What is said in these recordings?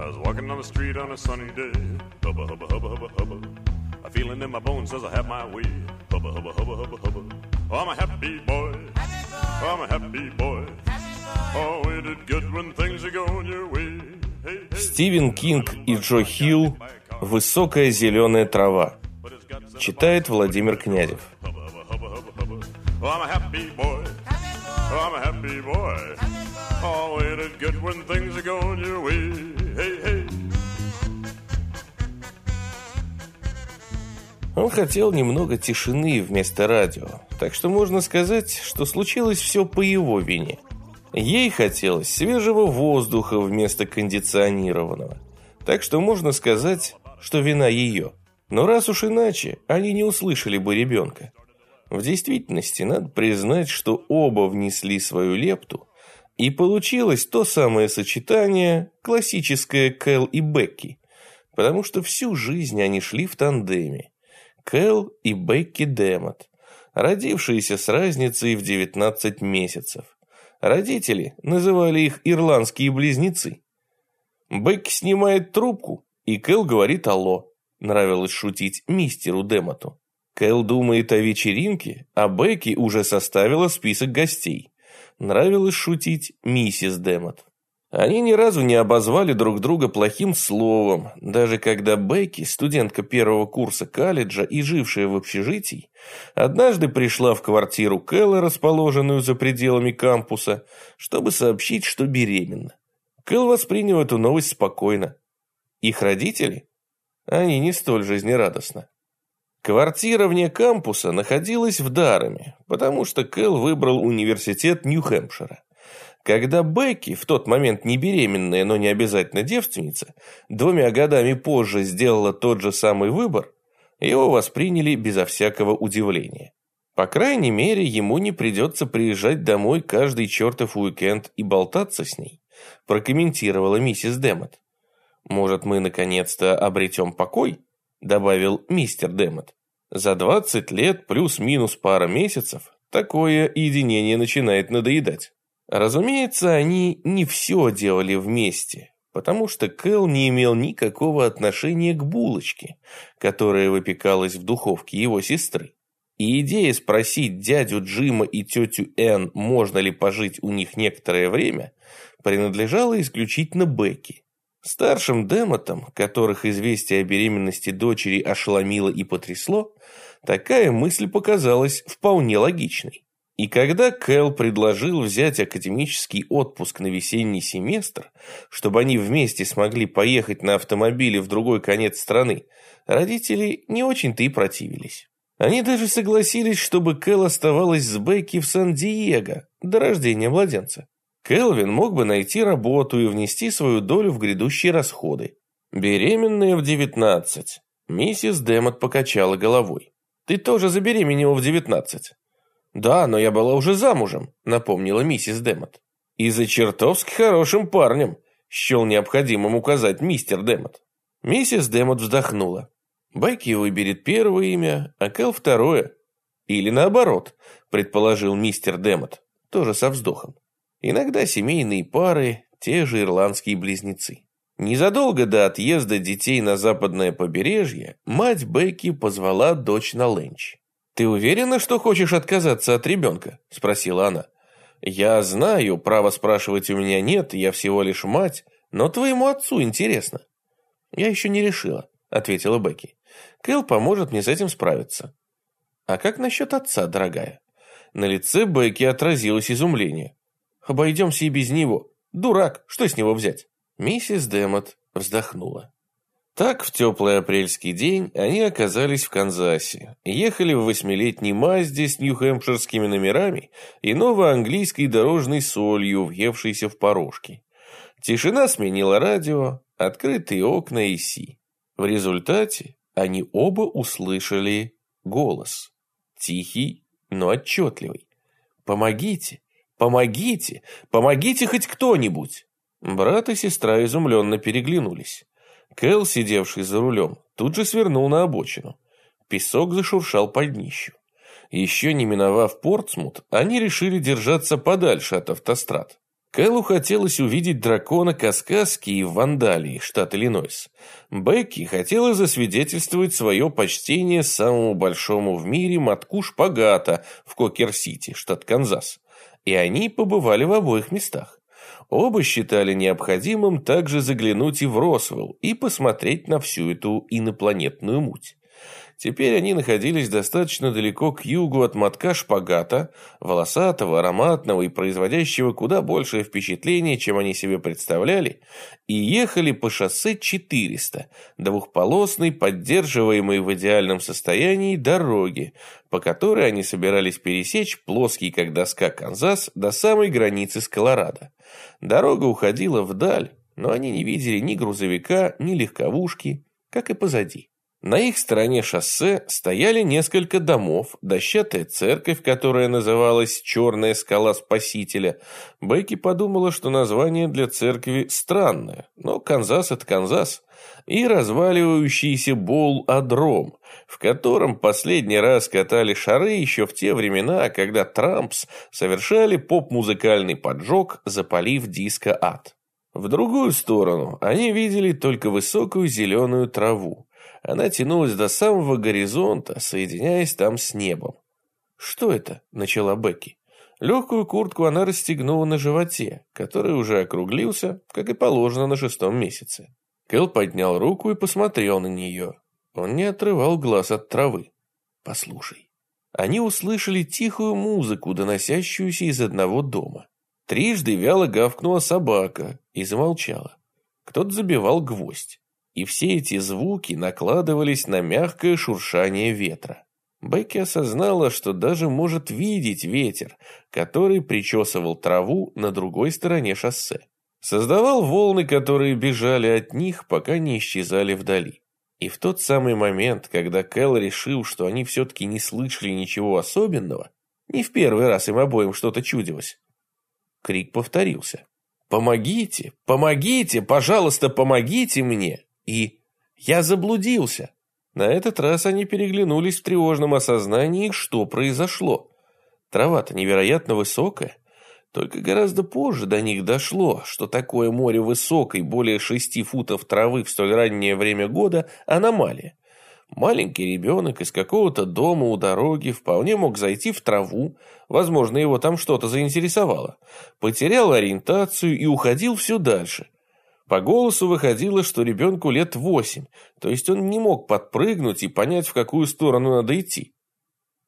I was walking down the street on a sunny day. Hubba, hubba, hubba, hubba, hubba. A feeling in my bones says I have my way. Hubba, hubba, hubba, hubba, hubba. Oh, I'm a happy boy. Oh, I'm a happy boy. Oh, ain't it good when things are going your way? Hey, hey. Стивен Кинг и Джо Хилл «Высокая зеленая трава». Читает Владимир Князев. Oh, I'm a happy boy. Oh, I'm a happy boy. Oh, ain't it good when things are going your way? Hey, hey. Он хотел немного тишины вместо радио, так что можно сказать, что случилось все по его вине. Ей хотелось свежего воздуха вместо кондиционированного, так что можно сказать, что вина ее. Но раз уж иначе, они не услышали бы ребенка. В действительности, надо признать, что оба внесли свою лепту, и получилось то самое сочетание, классическое Кэл и Бекки, потому что всю жизнь они шли в тандеме. Кэл и Бекки Демот, родившиеся с разницей в 19 месяцев. Родители называли их ирландские близнецы. Бекки снимает трубку, и Кэл говорит «Алло». Нравилось шутить мистеру Демоту. Кэл думает о вечеринке, а Бекки уже составила список гостей. Нравилось шутить миссис Демот. Они ни разу не обозвали друг друга плохим словом, даже когда Бекки, студентка первого курса колледжа и жившая в общежитии, однажды пришла в квартиру Кэлла, расположенную за пределами кампуса, чтобы сообщить, что беременна. Кэл воспринял эту новость спокойно. Их родители? Они не столь жизнерадостны. Квартира вне кампуса находилась в Дараме, потому что Кэл выбрал университет Нью-Хэмпшира. Когда Бекки, в тот момент не беременная, но не обязательно девственница, двумя годами позже сделала тот же самый выбор, его восприняли безо всякого удивления. По крайней мере, ему не придется приезжать домой каждый чертов уикенд и болтаться с ней, прокомментировала миссис Демот. «Может, мы наконец-то обретем покой?» Добавил мистер Демот. За 20 лет плюс-минус пара месяцев такое единение начинает надоедать. Разумеется, они не все делали вместе, потому что Кэл не имел никакого отношения к булочке, которая выпекалась в духовке его сестры. И идея спросить дядю Джима и тетю Энн, можно ли пожить у них некоторое время, принадлежала исключительно Бекки. Старшим демотам, которых известие о беременности дочери ошеломило и потрясло, такая мысль показалась вполне логичной. И когда Кэл предложил взять академический отпуск на весенний семестр, чтобы они вместе смогли поехать на автомобиле в другой конец страны, родители не очень-то и противились. Они даже согласились, чтобы Кэл оставалась с Бекки в Сан-Диего до рождения младенца. Келвин мог бы найти работу и внести свою долю в грядущие расходы. Беременная в 19. Миссис Демот покачала головой. Ты тоже забеременела в 19. Да, но я была уже замужем, напомнила миссис Демот. И за чертовски хорошим парнем, счел необходимым указать мистер Демот. Миссис Демот вздохнула. Бекки выберет первое имя, а Кэл второе. Или наоборот, предположил мистер Демот, тоже со вздохом. Иногда семейные пары – те же ирландские близнецы. Незадолго до отъезда детей на западное побережье мать Бекки позвала дочь на ленч. «Ты уверена, что хочешь отказаться от ребенка?» – спросила она. «Я знаю, права спрашивать у меня нет, я всего лишь мать, но твоему отцу интересно». «Я еще не решила», – ответила Бекки. «Кэл поможет мне с этим справиться». «А как насчет отца, дорогая?» На лице Бекки отразилось изумление. Обойдемся и без него. Дурак, что с него взять? Миссис Демот вздохнула. Так, в теплый апрельский день они оказались в Канзасе, ехали в восьмилетней Мазде с нью-хэмпширскими номерами и новоанглийской дорожной солью, въевшейся в порожки. Тишина сменила радио, открытые окна и си. В результате они оба услышали голос. Тихий, но отчетливый. «Помогите! Помогите! Помогите хоть кто-нибудь!» Брат и сестра изумленно переглянулись. Кэл, сидевший за рулем, тут же свернул на обочину. Песок зашуршал под днищу. Еще не миновав Портсмут, они решили держаться подальше от автострад. Кэллу хотелось увидеть дракона Каскаски в Вандалии, штат Иллинойс. Бекки хотела засвидетельствовать свое почтение самому большому в мире мотку шпагата в Кокер-Сити, штат Канзас. И они побывали в обоих местах. Оба считали необходимым также заглянуть и в Росвелл и посмотреть на всю эту инопланетную муть. Теперь они находились достаточно далеко к югу от мотка шпагата, волосатого, ароматного и производящего куда большее впечатление, чем они себе представляли, и ехали по шоссе 400, двухполосной, поддерживаемой в идеальном состоянии дороги, по которой они собирались пересечь плоский, как доска, Канзас до самой границы с Колорадо. Дорога уходила вдаль, но они не видели ни грузовика, ни легковушки, как и позади. На их стороне шоссе стояли несколько домов, дощатая церковь, которая называлась «Черная скала Спасителя». Бекки подумала, что название для церкви странное, но Канзас — это Канзас. И разваливающийся бол-адром, в котором последний раз катали шары еще в те времена, когда Трампс совершали поп-музыкальный поджог, запалив диско-ад. В другую сторону они видели только высокую зеленую траву. Она тянулась до самого горизонта, соединяясь там с небом. «Что это?» – начала Бекки. Легкую куртку она расстегнула на животе, который уже округлился, как и положено на шестом месяце. Кэл поднял руку и посмотрел на нее. Он не отрывал глаз от травы. «Послушай». Они услышали тихую музыку, доносящуюся из одного дома. Трижды вяло гавкнула собака и замолчала. Кто-то забивал гвоздь и все эти звуки накладывались на мягкое шуршание ветра. Бекки осознала, что даже может видеть ветер, который причесывал траву на другой стороне шоссе. Создавал волны, которые бежали от них, пока не исчезали вдали. И в тот самый момент, когда Кэл решил, что они все-таки не слышали ничего особенного, не в первый раз им обоим что-то чудилось, крик повторился. «Помогите! Помогите! Пожалуйста, помогите мне!» И «Я заблудился». На этот раз они переглянулись в тревожном осознании, что произошло. Трава-то невероятно высокая. Только гораздо позже до них дошло, что такое море высокой, более шести футов травы в столь раннее время года – аномалия. Маленький ребенок из какого-то дома у дороги вполне мог зайти в траву, возможно, его там что-то заинтересовало, потерял ориентацию и уходил все дальше – по голосу выходило, что ребенку лет восемь, то есть он не мог подпрыгнуть и понять, в какую сторону надо идти.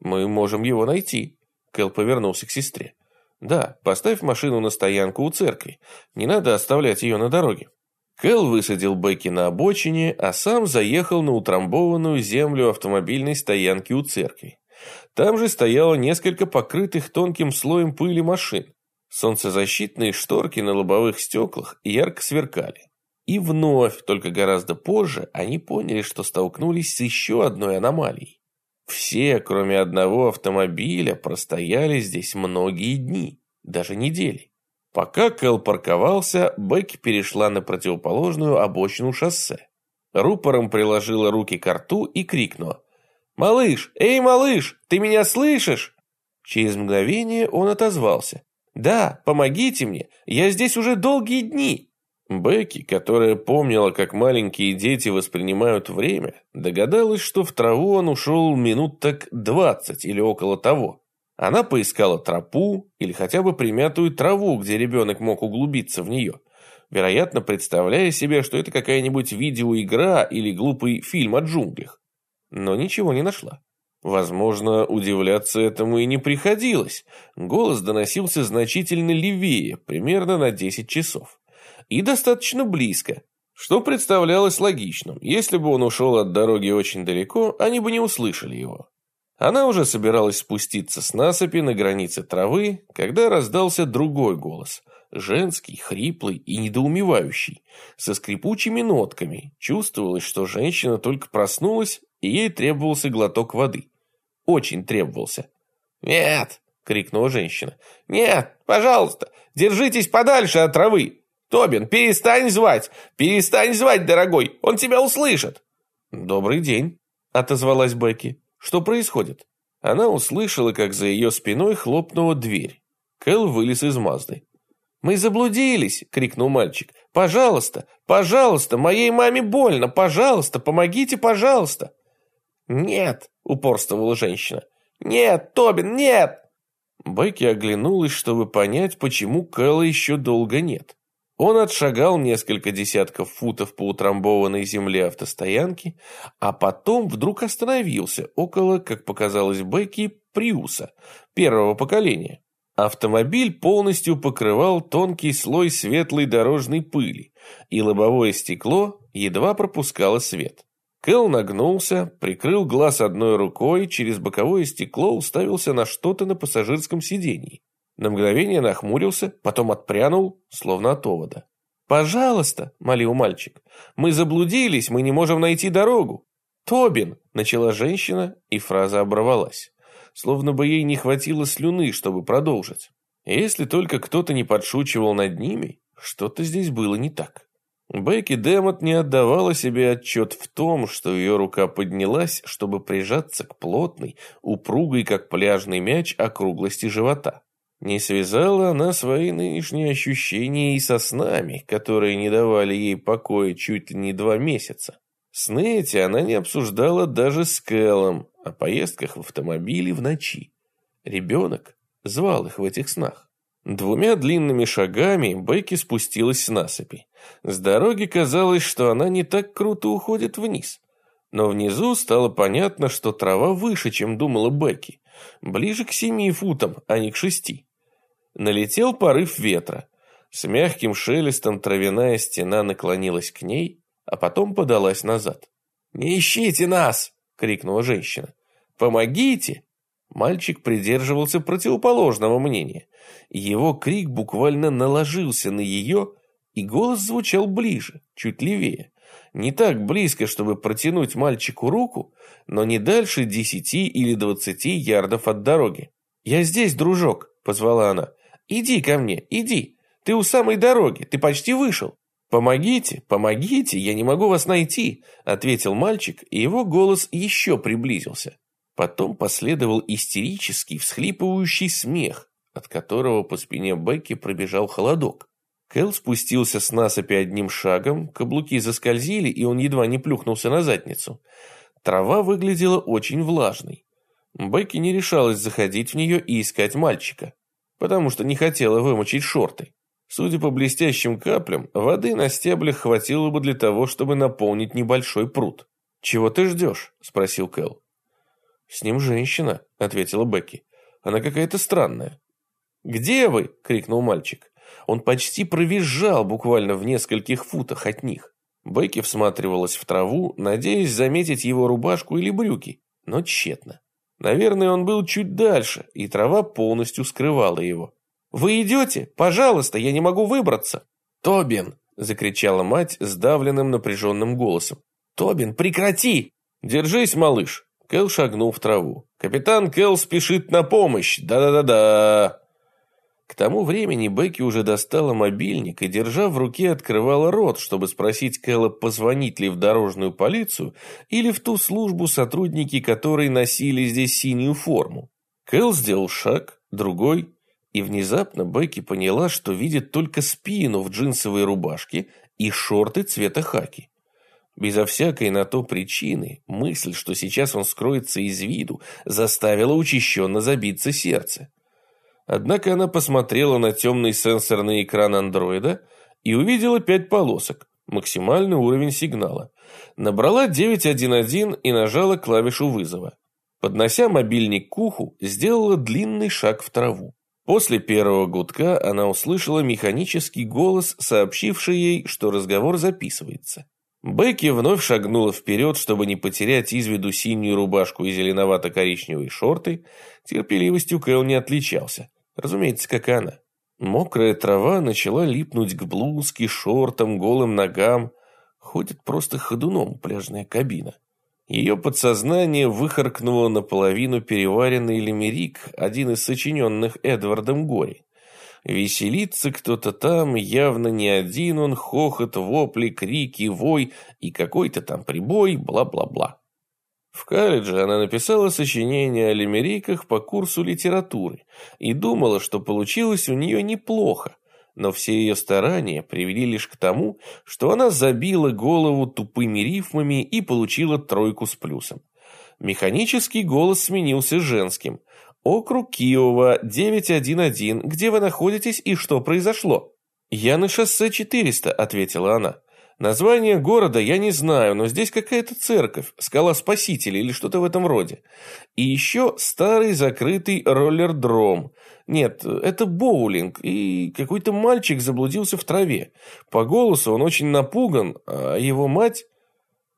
«Мы можем его найти», — Кэл повернулся к сестре. «Да, поставь машину на стоянку у церкви. Не надо оставлять ее на дороге». Кэл высадил Бекки на обочине, а сам заехал на утрамбованную землю автомобильной стоянки у церкви. Там же стояло несколько покрытых тонким слоем пыли машин. Солнцезащитные шторки на лобовых стеклах ярко сверкали. И вновь, только гораздо позже, они поняли, что столкнулись с еще одной аномалией. Все, кроме одного автомобиля, простояли здесь многие дни, даже недели. Пока Кэл парковался, Бекки перешла на противоположную обочину шоссе. Рупором приложила руки к рту и крикнула. «Малыш! Эй, малыш! Ты меня слышишь?» Через мгновение он отозвался. «Да, помогите мне, я здесь уже долгие дни». Бекки, которая помнила, как маленькие дети воспринимают время, догадалась, что в траву он ушел минут так двадцать или около того. Она поискала тропу или хотя бы примятую траву, где ребенок мог углубиться в нее, вероятно, представляя себе, что это какая-нибудь видеоигра или глупый фильм о джунглях. Но ничего не нашла. Возможно, удивляться этому и не приходилось. Голос доносился значительно левее, примерно на 10 часов. И достаточно близко, что представлялось логичным. Если бы он ушел от дороги очень далеко, они бы не услышали его. Она уже собиралась спуститься с насыпи на границе травы, когда раздался другой голос. Женский, хриплый и недоумевающий, со скрипучими нотками. Чувствовалось, что женщина только проснулась, и ей требовался глоток воды очень требовался. «Нет!» — крикнула женщина. «Нет, пожалуйста, держитесь подальше от травы! Тобин, перестань звать! Перестань звать, дорогой! Он тебя услышит!» «Добрый день!» — отозвалась Бекки. «Что происходит?» Она услышала, как за ее спиной хлопнула дверь. Кэл вылез из Мазды. «Мы заблудились!» — крикнул мальчик. «Пожалуйста, пожалуйста, моей маме больно! Пожалуйста, помогите, пожалуйста!» «Нет!» — упорствовала женщина. «Нет, Тобин, нет!» Бекки оглянулась, чтобы понять, почему Кэлла еще долго нет. Он отшагал несколько десятков футов по утрамбованной земле автостоянки, а потом вдруг остановился около, как показалось Бекки, Приуса, первого поколения. Автомобиль полностью покрывал тонкий слой светлой дорожной пыли, и лобовое стекло едва пропускало свет. Кэл нагнулся, прикрыл глаз одной рукой, через боковое стекло уставился на что-то на пассажирском сиденье. На мгновение нахмурился, потом отпрянул, словно от овода. «Пожалуйста», — молил мальчик, — «мы заблудились, мы не можем найти дорогу». «Тобин», — начала женщина, и фраза оборвалась. Словно бы ей не хватило слюны, чтобы продолжить. Если только кто-то не подшучивал над ними, что-то здесь было не так. Бекки Дэмот не отдавала себе отчет в том, что ее рука поднялась, чтобы прижаться к плотной, упругой, как пляжный мяч, округлости живота. Не связала она свои нынешние ощущения и со снами, которые не давали ей покоя чуть ли не два месяца. Сны эти она не обсуждала даже с Кэллом о поездках в автомобиле в ночи. Ребенок звал их в этих снах. Двумя длинными шагами Бекки спустилась с насыпи. С дороги казалось, что она не так круто уходит вниз. Но внизу стало понятно, что трава выше, чем думала Бекки. Ближе к семи футам, а не к шести. Налетел порыв ветра. С мягким шелестом травяная стена наклонилась к ней, а потом подалась назад. «Не ищите нас!» — крикнула женщина. «Помогите!» Мальчик придерживался противоположного мнения. Его крик буквально наложился на ее, и голос звучал ближе, чуть левее. Не так близко, чтобы протянуть мальчику руку, но не дальше десяти или двадцати ярдов от дороги. «Я здесь, дружок», — позвала она. «Иди ко мне, иди. Ты у самой дороги, ты почти вышел». «Помогите, помогите, я не могу вас найти», — ответил мальчик, и его голос еще приблизился. Потом последовал истерический, всхлипывающий смех, от которого по спине Бекки пробежал холодок. Кэл спустился с насыпи одним шагом, каблуки заскользили, и он едва не плюхнулся на задницу. Трава выглядела очень влажной. Бекки не решалась заходить в нее и искать мальчика, потому что не хотела вымочить шорты. Судя по блестящим каплям, воды на стеблях хватило бы для того, чтобы наполнить небольшой пруд. «Чего ты ждешь?» – спросил Кэл. «С ним женщина», — ответила Бекки. «Она какая-то странная». «Где вы?» — крикнул мальчик. Он почти провизжал буквально в нескольких футах от них. Бекки всматривалась в траву, надеясь заметить его рубашку или брюки, но тщетно. Наверное, он был чуть дальше, и трава полностью скрывала его. «Вы идете? Пожалуйста, я не могу выбраться!» «Тобин!» — закричала мать сдавленным напряженным голосом. «Тобин, прекрати!» «Держись, малыш!» Кэл шагнул в траву. «Капитан Кэл спешит на помощь! Да-да-да-да!» К тому времени Бекки уже достала мобильник и, держа в руке, открывала рот, чтобы спросить Кэлла, позвонить ли в дорожную полицию или в ту службу, сотрудники которой носили здесь синюю форму. Кэл сделал шаг, другой, и внезапно Бекки поняла, что видит только спину в джинсовой рубашке и шорты цвета хаки. Безо всякой на то причины, мысль, что сейчас он скроется из виду, заставила учащенно забиться сердце. Однако она посмотрела на темный сенсорный экран андроида и увидела пять полосок, максимальный уровень сигнала. Набрала 911 и нажала клавишу вызова. Поднося мобильник к уху, сделала длинный шаг в траву. После первого гудка она услышала механический голос, сообщивший ей, что разговор записывается. Бекки вновь шагнула вперед, чтобы не потерять из виду синюю рубашку и зеленовато-коричневые шорты. Терпеливостью Кэл не отличался. Разумеется, как она. Мокрая трава начала липнуть к блузке, шортам, голым ногам. Ходит просто ходуном пляжная кабина. Ее подсознание выхаркнуло наполовину переваренный лимерик, один из сочиненных Эдвардом Гори. Веселится кто-то там, явно не один он, хохот, вопли, крики, вой и какой-то там прибой, бла-бла-бла. В колледже она написала сочинение о лимериках по курсу литературы и думала, что получилось у нее неплохо, но все ее старания привели лишь к тому, что она забила голову тупыми рифмами и получила тройку с плюсом. Механический голос сменился женским. «Округ Киева, 911, где вы находитесь и что произошло?» «Я на шоссе 400», — ответила она. Название города я не знаю, но здесь какая-то церковь, скала Спасителя или что-то в этом роде. И еще старый закрытый роллердром. Нет, это боулинг, и какой-то мальчик заблудился в траве. По голосу он очень напуган, а его мать...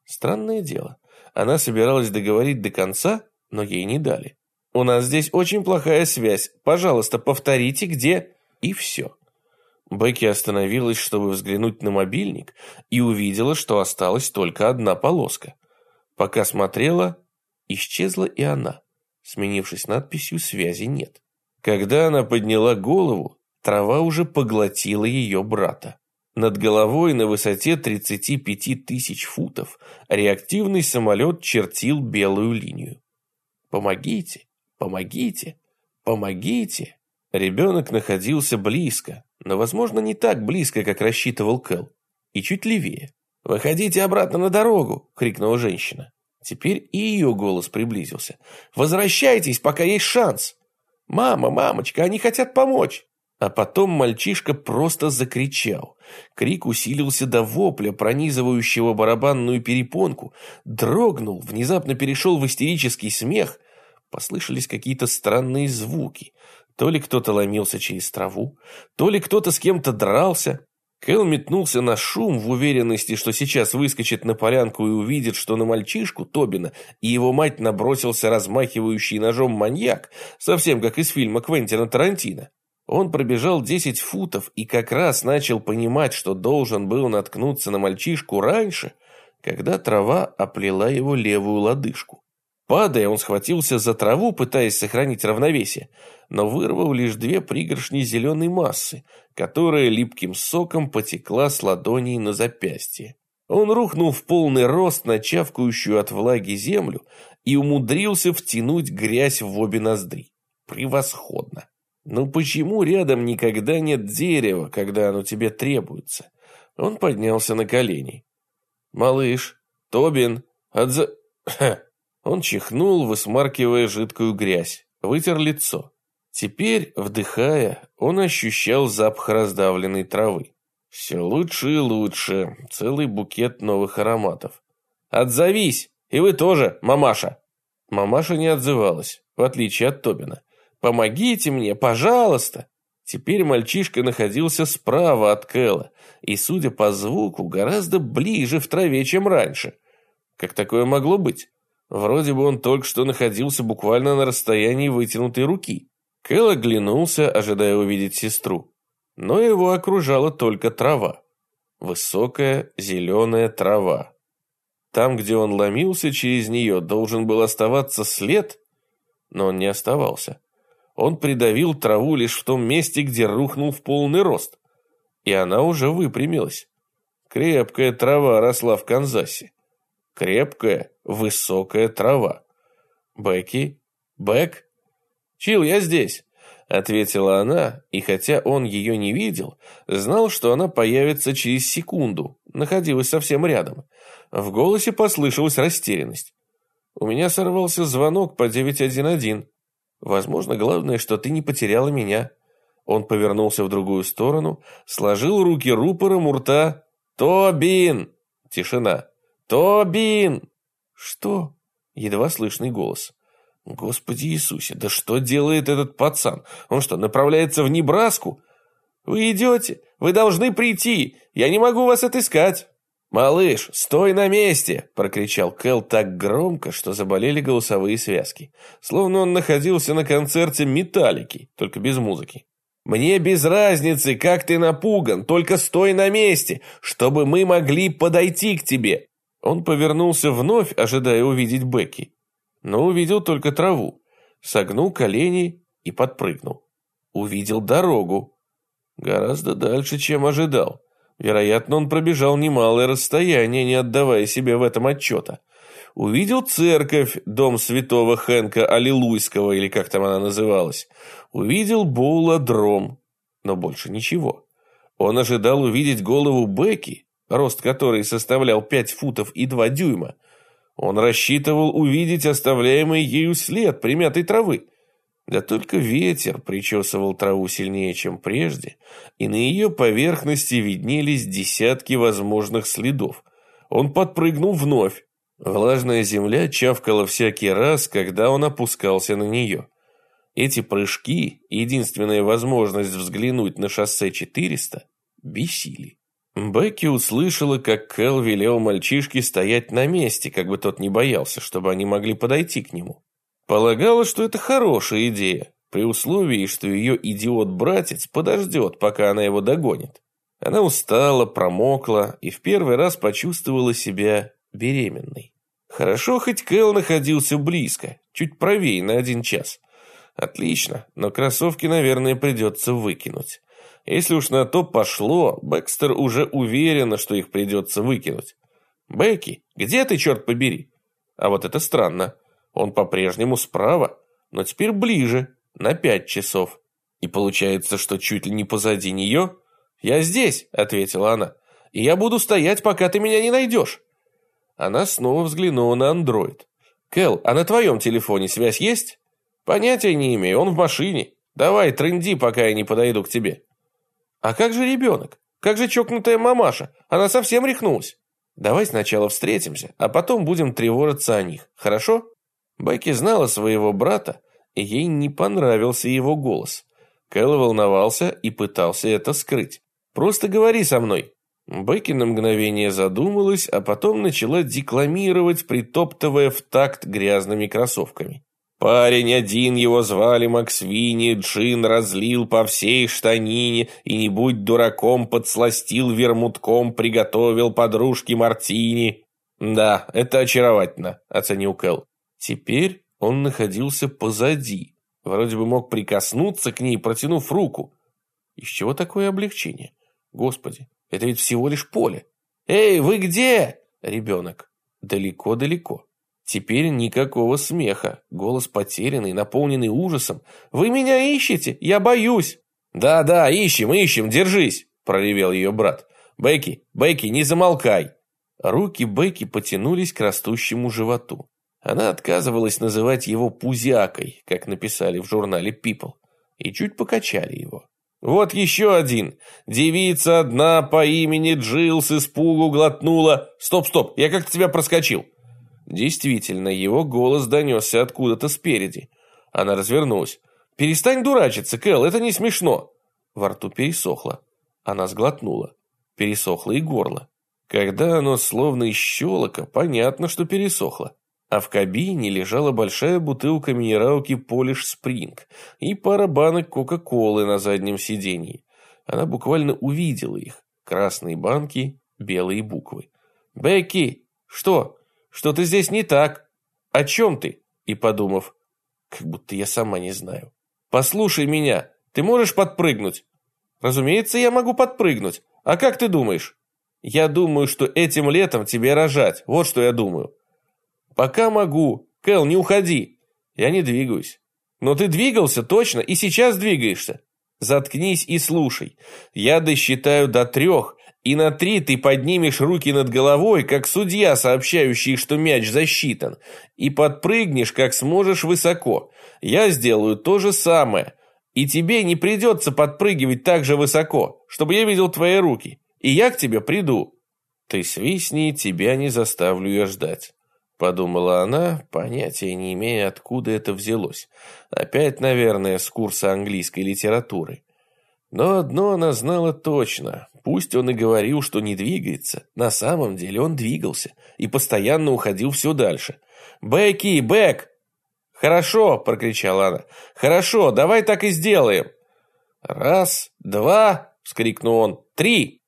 Странное дело. Она собиралась договорить до конца, но ей не дали. «У нас здесь очень плохая связь. Пожалуйста, повторите, где...» И все. Бекки остановилась, чтобы взглянуть на мобильник, и увидела, что осталась только одна полоска. Пока смотрела, исчезла и она, сменившись надписью «Связи нет». Когда она подняла голову, трава уже поглотила ее брата. Над головой на высоте 35 тысяч футов реактивный самолет чертил белую линию. «Помогите! Помогите! Помогите!» Ребенок находился близко, но, возможно, не так близко, как рассчитывал Кэл, и чуть левее. «Выходите обратно на дорогу!» — крикнула женщина. Теперь и ее голос приблизился. «Возвращайтесь, пока есть шанс!» «Мама, мамочка, они хотят помочь!» А потом мальчишка просто закричал. Крик усилился до вопля, пронизывающего барабанную перепонку, дрогнул, внезапно перешел в истерический смех. Послышались какие-то странные звуки. То ли кто-то ломился через траву, то ли кто-то с кем-то дрался. Кэл метнулся на шум в уверенности, что сейчас выскочит на полянку и увидит, что на мальчишку Тобина и его мать набросился размахивающий ножом маньяк, совсем как из фильма Квентина Тарантино. Он пробежал 10 футов и как раз начал понимать, что должен был наткнуться на мальчишку раньше, когда трава оплела его левую лодыжку. Падая, он схватился за траву, пытаясь сохранить равновесие, но вырвал лишь две пригоршни зеленой массы, которая липким соком потекла с ладоней на запястье. Он рухнул в полный рост на чавкающую от влаги землю и умудрился втянуть грязь в обе ноздри. Превосходно. Но почему рядом никогда нет дерева, когда оно тебе требуется? Он поднялся на колени. «Малыш, Тобин, отза...» Он чихнул, высмаркивая жидкую грязь, вытер лицо. Теперь, вдыхая, он ощущал запах раздавленной травы. Все лучше и лучше, целый букет новых ароматов. «Отзовись! И вы тоже, мамаша!» Мамаша не отзывалась, в отличие от Тобина. «Помогите мне, пожалуйста!» Теперь мальчишка находился справа от Кэла и, судя по звуку, гораздо ближе в траве, чем раньше. Как такое могло быть? Вроде бы он только что находился буквально на расстоянии вытянутой руки. Кэл оглянулся, ожидая увидеть сестру. Но его окружала только трава. Высокая зеленая трава. Там, где он ломился через нее, должен был оставаться след, но он не оставался. Он придавил траву лишь в том месте, где рухнул в полный рост. И она уже выпрямилась. Крепкая трава росла в Канзасе крепкая, высокая трава. «Бекки? Бек?» «Чил, я здесь», — ответила она, и хотя он ее не видел, знал, что она появится через секунду, находилась совсем рядом. В голосе послышалась растерянность. «У меня сорвался звонок по 911. Возможно, главное, что ты не потеряла меня». Он повернулся в другую сторону, сложил руки рупором у рта. «Тобин!» Тишина. «Тобин!» «Что?» Едва слышный голос. «Господи Иисусе, да что делает этот пацан? Он что, направляется в Небраску?» «Вы идете? Вы должны прийти! Я не могу вас отыскать!» «Малыш, стой на месте!» – прокричал Кэл так громко, что заболели голосовые связки. Словно он находился на концерте «Металлики», только без музыки. «Мне без разницы, как ты напуган, только стой на месте, чтобы мы могли подойти к тебе!» Он повернулся вновь, ожидая увидеть Бекки, но увидел только траву, согнул колени и подпрыгнул. Увидел дорогу. Гораздо дальше, чем ожидал. Вероятно, он пробежал немалое расстояние, не отдавая себе в этом отчета. Увидел церковь, дом святого Хэнка Аллилуйского, или как там она называлась. Увидел Боула-дром, но больше ничего. Он ожидал увидеть голову Бекки, рост которой составлял 5 футов и 2 дюйма. Он рассчитывал увидеть оставляемый ею след примятой травы. Да только ветер причесывал траву сильнее, чем прежде, и на ее поверхности виднелись десятки возможных следов. Он подпрыгнул вновь. Влажная земля чавкала всякий раз, когда он опускался на нее. Эти прыжки, единственная возможность взглянуть на шоссе 400, бесили. Бекки услышала, как Кэл велел мальчишке стоять на месте, как бы тот не боялся, чтобы они могли подойти к нему. Полагала, что это хорошая идея, при условии, что ее идиот-братец подождет, пока она его догонит. Она устала, промокла и в первый раз почувствовала себя беременной. Хорошо, хоть Кэл находился близко, чуть правее на один час. Отлично, но кроссовки, наверное, придется выкинуть. Если уж на то пошло, Бекстер уже уверена, что их придется выкинуть. «Бекки, где ты, черт побери?» А вот это странно. Он по-прежнему справа, но теперь ближе, на пять часов. И получается, что чуть ли не позади нее? «Я здесь», — ответила она. «И я буду стоять, пока ты меня не найдешь». Она снова взглянула на андроид. «Кэл, а на твоем телефоне связь есть?» «Понятия не имею, он в машине. Давай, трынди, пока я не подойду к тебе». «А как же ребенок? Как же чокнутая мамаша? Она совсем рехнулась. Давай сначала встретимся, а потом будем тревожиться о них, хорошо?» Бекки знала своего брата, и ей не понравился его голос. Кэлл волновался и пытался это скрыть. «Просто говори со мной». Бекки на мгновение задумалась, а потом начала декламировать, притоптывая в такт грязными кроссовками. Парень один, его звали Максвини, джин разлил по всей штанине и, не будь дураком, подсластил вермутком, приготовил подружке мартини. «Да, это очаровательно», — оценил Кэл. Теперь он находился позади. Вроде бы мог прикоснуться к ней, протянув руку. Из чего такое облегчение? Господи, это ведь всего лишь поле. «Эй, вы где?» Ребенок. Далеко-далеко. Теперь никакого смеха. Голос потерянный, наполненный ужасом. «Вы меня ищете? Я боюсь!» «Да-да, ищем, ищем, держись!» проревел ее брат. «Бекки, Бекки, не замолкай!» Руки Бекки потянулись к растущему животу. Она отказывалась называть его «пузякой», как написали в журнале People, и чуть покачали его. «Вот еще один. Девица одна по имени Джилл с испугу глотнула. Стоп, стоп, я как-то тебя проскочил. Действительно, его голос донесся откуда-то спереди. Она развернулась. «Перестань дурачиться, Кэл, это не смешно!» Во рту пересохло. Она сглотнула. Пересохло и горло. Когда оно словно из щелока, понятно, что пересохло. А в кабине лежала большая бутылка минералки Полиш Спринг и пара банок Кока-Колы на заднем сиденье. Она буквально увидела их. Красные банки, белые буквы. «Бекки! Что? Что-то здесь не так. О чем ты? И подумав, как будто я сама не знаю. Послушай меня, ты можешь подпрыгнуть? Разумеется, я могу подпрыгнуть. А как ты думаешь? Я думаю, что этим летом тебе рожать. Вот что я думаю. Пока могу. Кэл, не уходи. Я не двигаюсь. Но ты двигался точно и сейчас двигаешься. Заткнись и слушай. Я досчитаю до трех, и на три ты поднимешь руки над головой, как судья, сообщающий, что мяч засчитан, и подпрыгнешь, как сможешь, высоко. Я сделаю то же самое. И тебе не придется подпрыгивать так же высоко, чтобы я видел твои руки. И я к тебе приду. Ты свистни, тебя не заставлю я ждать. Подумала она, понятия не имея, откуда это взялось. Опять, наверное, с курса английской литературы. Но одно она знала точно. Пусть он и говорил, что не двигается, на самом деле он двигался и постоянно уходил все дальше. «Бэки, Бэк!» «Хорошо!» – прокричала она. «Хорошо, давай так и сделаем!» «Раз, два!» – вскрикнул он. «Три!»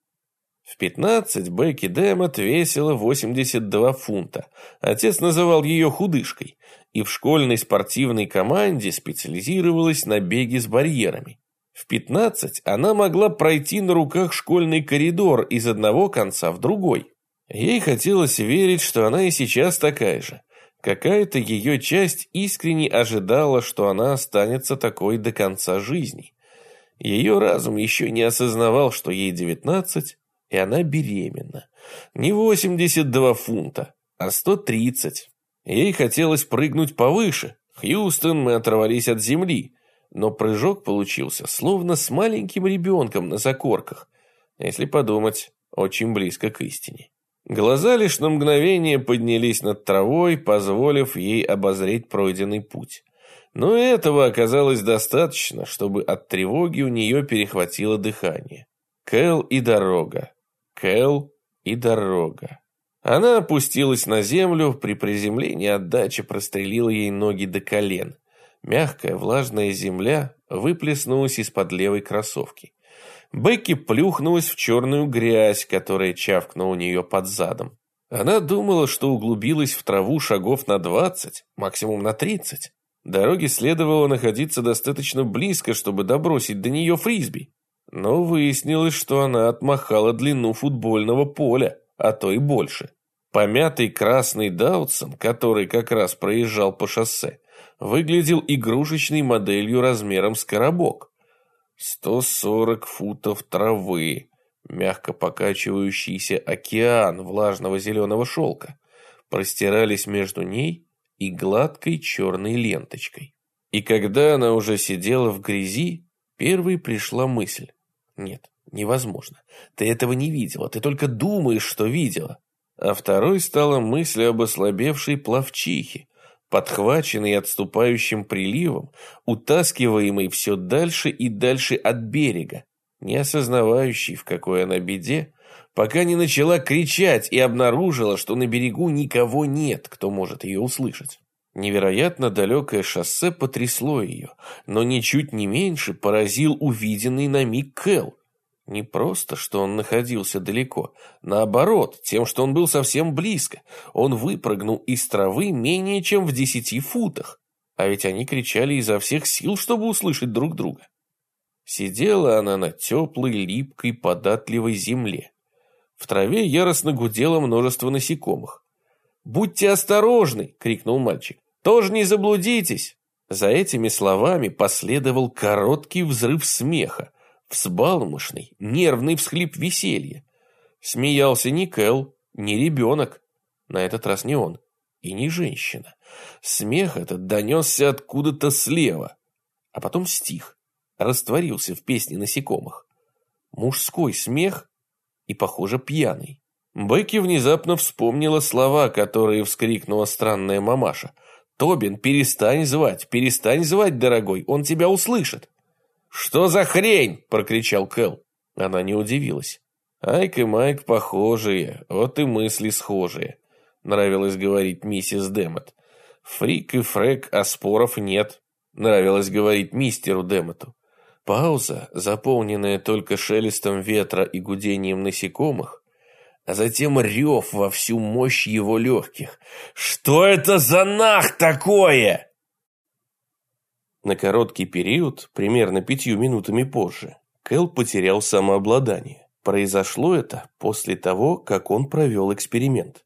В пятнадцать Бекки Дэмот весила 82 фунта. Отец называл ее худышкой. И в школьной спортивной команде специализировалась на беге с барьерами. В 15 она могла пройти на руках школьный коридор из одного конца в другой. Ей хотелось верить, что она и сейчас такая же. Какая-то ее часть искренне ожидала, что она останется такой до конца жизни. Ее разум еще не осознавал, что ей 19, и она беременна. Не 82 фунта, а 130. Ей хотелось прыгнуть повыше. Хьюстон, мы оторвались от земли. Но прыжок получился словно с маленьким ребенком на закорках. Если подумать, очень близко к истине. Глаза лишь на мгновение поднялись над травой, позволив ей обозреть пройденный путь. Но этого оказалось достаточно, чтобы от тревоги у нее перехватило дыхание. Кэл и дорога. Кэл и дорога. Она опустилась на землю, при приземлении отдача прострелила ей ноги до колен. Мягкая влажная земля выплеснулась из-под левой кроссовки. Бекки плюхнулась в черную грязь, которая чавкнула у нее под задом. Она думала, что углубилась в траву шагов на двадцать, максимум на тридцать. Дороге следовало находиться достаточно близко, чтобы добросить до нее фрисби. Но выяснилось, что она отмахала длину футбольного поля, а то и больше. Помятый красный Даутсон, который как раз проезжал по шоссе, выглядел игрушечной моделью размером с коробок. 140 футов травы, мягко покачивающийся океан влажного зеленого шелка, простирались между ней и гладкой черной ленточкой. И когда она уже сидела в грязи, первой пришла мысль. Нет, невозможно. Ты этого не видела, ты только думаешь, что видела. А второй стала мысль об ослабевшей плавчихе, подхваченный отступающим приливом, утаскиваемый все дальше и дальше от берега, не осознавающий, в какой она беде, пока не начала кричать и обнаружила, что на берегу никого нет, кто может ее услышать. Невероятно далекое шоссе потрясло ее, но ничуть не меньше поразил увиденный на миг Кэл, не просто, что он находился далеко. Наоборот, тем, что он был совсем близко. Он выпрыгнул из травы менее чем в десяти футах. А ведь они кричали изо всех сил, чтобы услышать друг друга. Сидела она на теплой, липкой, податливой земле. В траве яростно гудело множество насекомых. «Будьте осторожны!» — крикнул мальчик. «Тоже не заблудитесь!» За этими словами последовал короткий взрыв смеха, Взбалмошный, нервный всхлип веселья. Смеялся не Кэл, не ребенок. На этот раз не он. И не женщина. Смех этот донесся откуда-то слева. А потом стих. Растворился в песне насекомых. Мужской смех и, похоже, пьяный. Бекки внезапно вспомнила слова, которые вскрикнула странная мамаша. «Тобин, перестань звать, перестань звать, дорогой, он тебя услышит!» «Что за хрень?» – прокричал Кэл. Она не удивилась. «Айк и Майк похожие, вот и мысли схожие», – нравилось говорить миссис Дэммет. «Фрик и Фрэк, а споров нет», – нравилось говорить мистеру Дэммету. Пауза, заполненная только шелестом ветра и гудением насекомых, а затем рев во всю мощь его легких. «Что это за нах такое?» На короткий период, примерно пятью минутами позже, Кэл потерял самообладание. Произошло это после того, как он провел эксперимент.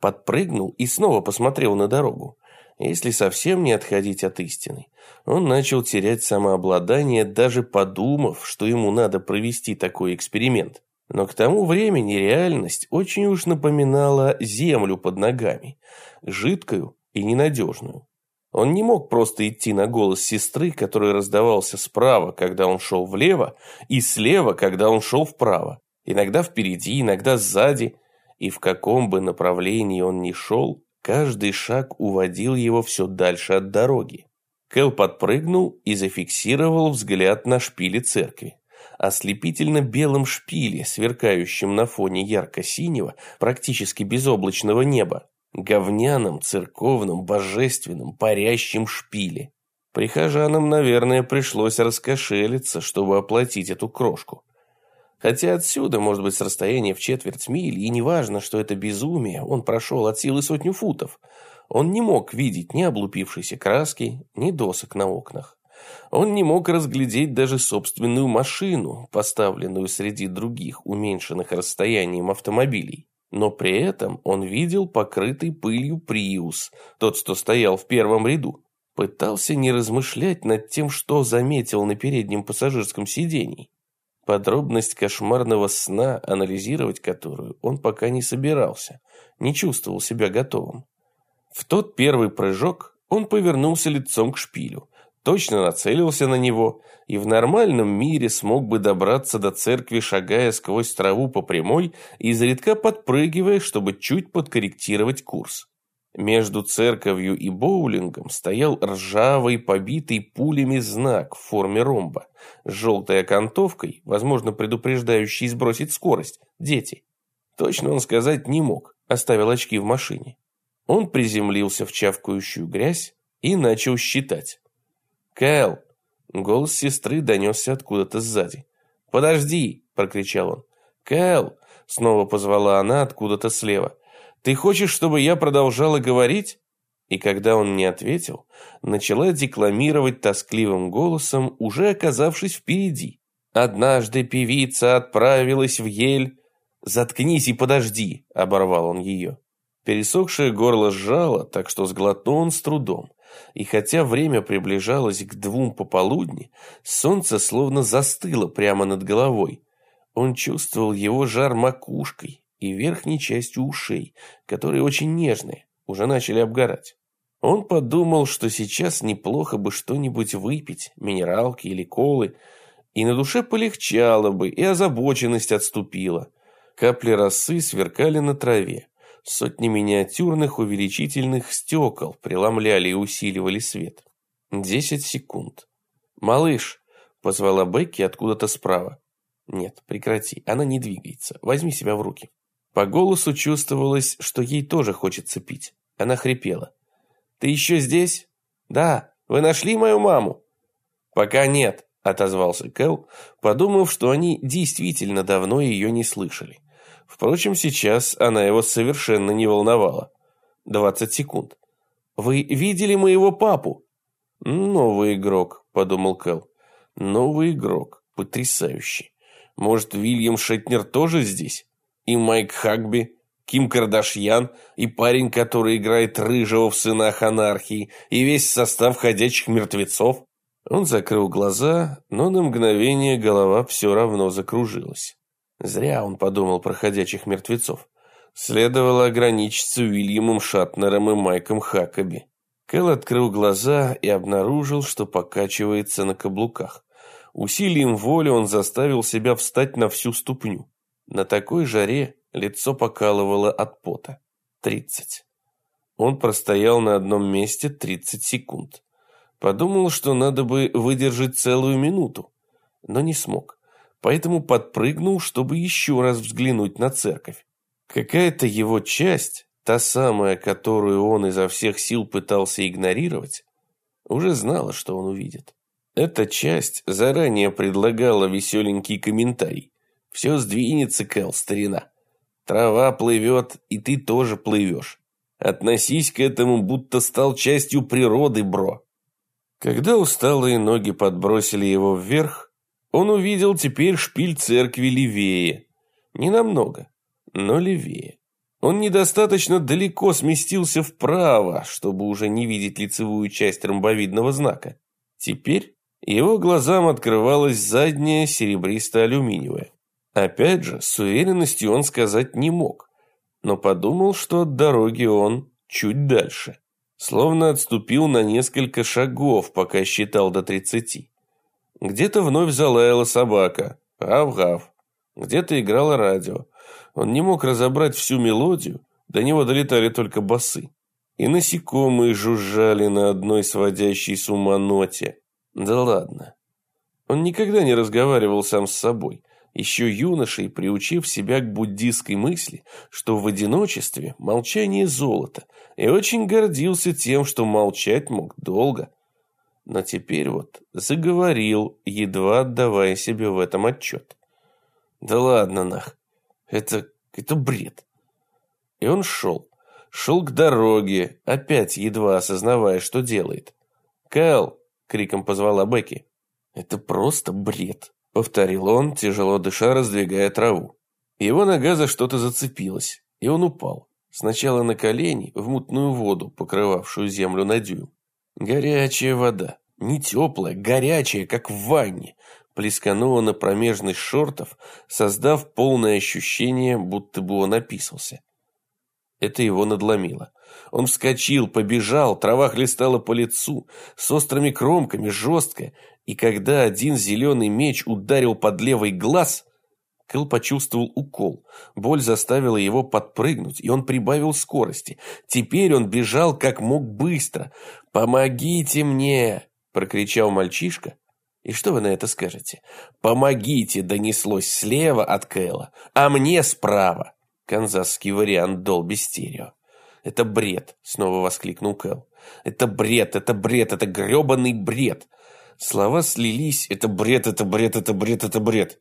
Подпрыгнул и снова посмотрел на дорогу. Если совсем не отходить от истины, он начал терять самообладание, даже подумав, что ему надо провести такой эксперимент. Но к тому времени реальность очень уж напоминала землю под ногами, жидкую и ненадежную. Он не мог просто идти на голос сестры, который раздавался справа, когда он шел влево, и слева, когда он шел вправо. Иногда впереди, иногда сзади. И в каком бы направлении он ни шел, каждый шаг уводил его все дальше от дороги. Кэл подпрыгнул и зафиксировал взгляд на шпиле церкви. Ослепительно белом шпиле, сверкающем на фоне ярко-синего, практически безоблачного неба говняном, церковном, божественном, парящем шпиле. Прихожанам, наверное, пришлось раскошелиться, чтобы оплатить эту крошку. Хотя отсюда, может быть, с расстояния в четверть мили, и неважно, что это безумие, он прошел от силы сотню футов. Он не мог видеть ни облупившейся краски, ни досок на окнах. Он не мог разглядеть даже собственную машину, поставленную среди других уменьшенных расстоянием автомобилей но при этом он видел покрытый пылью Приус, тот, что стоял в первом ряду. Пытался не размышлять над тем, что заметил на переднем пассажирском сидении. Подробность кошмарного сна, анализировать которую он пока не собирался, не чувствовал себя готовым. В тот первый прыжок он повернулся лицом к шпилю, точно нацелился на него и в нормальном мире смог бы добраться до церкви, шагая сквозь траву по прямой и изредка подпрыгивая, чтобы чуть подкорректировать курс. Между церковью и боулингом стоял ржавый, побитый пулями знак в форме ромба, с желтой окантовкой, возможно, предупреждающий сбросить скорость, дети. Точно он сказать не мог, оставил очки в машине. Он приземлился в чавкающую грязь и начал считать. «Кэл!» Голос сестры донесся откуда-то сзади. «Подожди!» – прокричал он. «Кэл!» – снова позвала она откуда-то слева. «Ты хочешь, чтобы я продолжала говорить?» И когда он не ответил, начала декламировать тоскливым голосом, уже оказавшись впереди. «Однажды певица отправилась в ель...» «Заткнись и подожди!» – оборвал он ее. Пересохшее горло сжало, так что сглотнул он с трудом. И хотя время приближалось к двум пополудни, солнце словно застыло прямо над головой. Он чувствовал его жар макушкой, и верхней частью ушей, которые очень нежные, уже начали обгорать. Он подумал, что сейчас неплохо бы что-нибудь выпить, минералки или колы, и на душе полегчало бы, и озабоченность отступила. Капли росы сверкали на траве. Сотни миниатюрных увеличительных стекол преломляли и усиливали свет. Десять секунд. «Малыш!» — позвала Бекки откуда-то справа. «Нет, прекрати, она не двигается. Возьми себя в руки». По голосу чувствовалось, что ей тоже хочется пить. Она хрипела. «Ты еще здесь?» «Да. Вы нашли мою маму?» «Пока нет», — отозвался Кэл, подумав, что они действительно давно ее не слышали. Впрочем, сейчас она его совершенно не волновала. Двадцать секунд. «Вы видели моего папу?» «Новый игрок», — подумал Кэл. «Новый игрок. Потрясающий. Может, Вильям Шетнер тоже здесь?» и Майк Хагби, Ким Кардашьян, и парень, который играет Рыжего в «Сынах анархии», и весь состав «Ходячих мертвецов». Он закрыл глаза, но на мгновение голова все равно закружилась. Зря он подумал про «Ходячих мертвецов». Следовало ограничиться Уильямом Шатнером и Майком Хакаби. Кэл открыл глаза и обнаружил, что покачивается на каблуках. Усилием воли он заставил себя встать на всю ступню. На такой жаре лицо покалывало от пота. Тридцать. Он простоял на одном месте тридцать секунд. Подумал, что надо бы выдержать целую минуту, но не смог. Поэтому подпрыгнул, чтобы еще раз взглянуть на церковь. Какая-то его часть, та самая, которую он изо всех сил пытался игнорировать, уже знала, что он увидит. Эта часть заранее предлагала веселенький комментарий. Все сдвинется, Кэл, старина. Трава плывет, и ты тоже плывешь. Относись к этому, будто стал частью природы, бро. Когда усталые ноги подбросили его вверх, он увидел теперь шпиль церкви левее. Не намного, но левее. Он недостаточно далеко сместился вправо, чтобы уже не видеть лицевую часть ромбовидного знака. Теперь его глазам открывалась задняя серебристо-алюминиевая. Опять же, с уверенностью он сказать не мог, но подумал, что от дороги он чуть дальше. Словно отступил на несколько шагов, пока считал до тридцати. Где-то вновь залаяла собака. Гав-гав. Где-то играло радио. Он не мог разобрать всю мелодию, до него долетали только басы. И насекомые жужжали на одной сводящей с ума ноте. Да ладно. Он никогда не разговаривал сам с собой еще юношей приучив себя к буддистской мысли, что в одиночестве молчание золото, и очень гордился тем, что молчать мог долго. Но теперь вот заговорил, едва отдавая себе в этом отчет. Да ладно нах, это, это бред. И он шел, шел к дороге, опять едва осознавая, что делает. «Кэл!» — криком позвала Бекки. «Это просто бред!» Повторил он, тяжело дыша, раздвигая траву. Его нога за что-то зацепилась, и он упал. Сначала на колени, в мутную воду, покрывавшую землю на дюйм. Горячая вода. Не теплая, горячая, как в ванне. Плесканула на промежность шортов, создав полное ощущение, будто бы он описался. Это его надломило. Он вскочил, побежал, трава хлестала по лицу, с острыми кромками, жестко, и когда один зеленый меч ударил под левый глаз, Кэл почувствовал укол. Боль заставила его подпрыгнуть, и он прибавил скорости. Теперь он бежал как мог быстро. «Помогите мне!» – прокричал мальчишка. И что вы на это скажете? «Помогите!» – донеслось слева от Кэла, а мне справа. Канзасский вариант Долби Стерео. «Это бред!» – снова воскликнул Кэл. «Это бред! Это бред! Это гребаный бред!» Слова слились. «Это бред! Это бред! Это бред! Это бред!»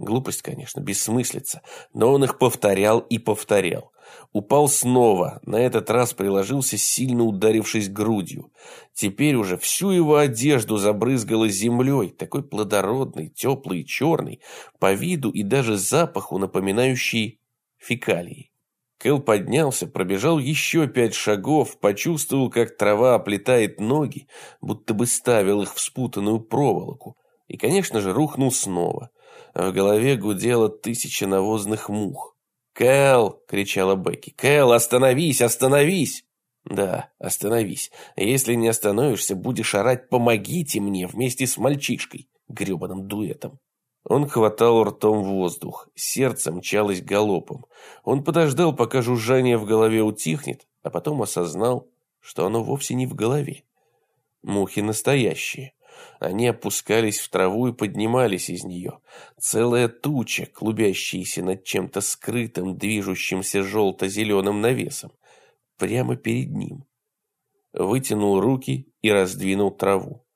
Глупость, конечно, бессмыслица, но он их повторял и повторял. Упал снова, на этот раз приложился, сильно ударившись грудью. Теперь уже всю его одежду забрызгало землей, такой плодородный, теплый черный, по виду и даже запаху напоминающий фекалии. Кэл поднялся, пробежал еще пять шагов, почувствовал, как трава оплетает ноги, будто бы ставил их в спутанную проволоку, и, конечно же, рухнул снова – в голове гудело тысяча навозных мух. «Кэл!» — кричала Бекки. «Кэл, остановись, остановись!» «Да, остановись. Если не остановишься, будешь орать «помогите мне» вместе с мальчишкой, гребаным дуэтом». Он хватал ртом воздух, сердце мчалось галопом. Он подождал, пока жужжание в голове утихнет, а потом осознал, что оно вовсе не в голове. Мухи настоящие. Они опускались в траву и поднимались из нее. Целая туча, клубящаяся над чем-то скрытым, движущимся желто-зеленым навесом. Прямо перед ним. Вытянул руки и раздвинул траву.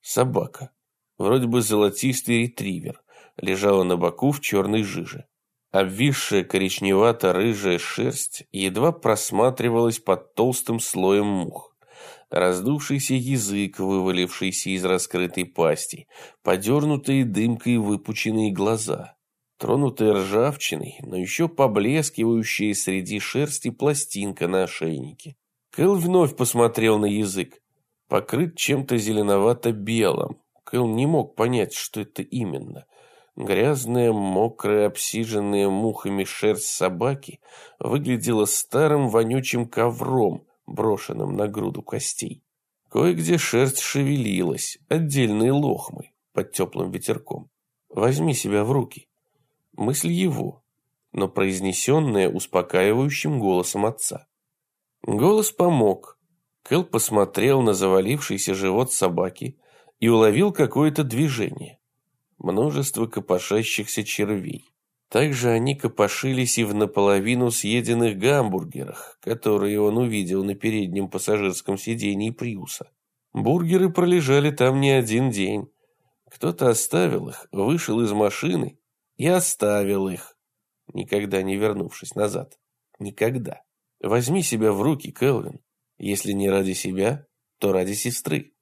Собака. Вроде бы золотистый ретривер. Лежала на боку в черной жиже. Обвисшая коричневато-рыжая шерсть едва просматривалась под толстым слоем мух раздувшийся язык, вывалившийся из раскрытой пасти, подернутые дымкой выпученные глаза, тронутые ржавчиной, но еще поблескивающие среди шерсти пластинка на ошейнике. Кэл вновь посмотрел на язык, покрыт чем-то зеленовато-белым. Кэл не мог понять, что это именно. Грязная, мокрая, обсиженная мухами шерсть собаки выглядела старым вонючим ковром, брошенным на груду костей. Кое-где шерсть шевелилась, отдельные лохмы под теплым ветерком. Возьми себя в руки. Мысль его, но произнесенная успокаивающим голосом отца. Голос помог. Кэл посмотрел на завалившийся живот собаки и уловил какое-то движение. Множество копошащихся червей. Также они копошились и в наполовину съеденных гамбургерах, которые он увидел на переднем пассажирском сидении Приуса. Бургеры пролежали там не один день. Кто-то оставил их, вышел из машины и оставил их, никогда не вернувшись назад. Никогда. Возьми себя в руки, Келвин. Если не ради себя, то ради сестры.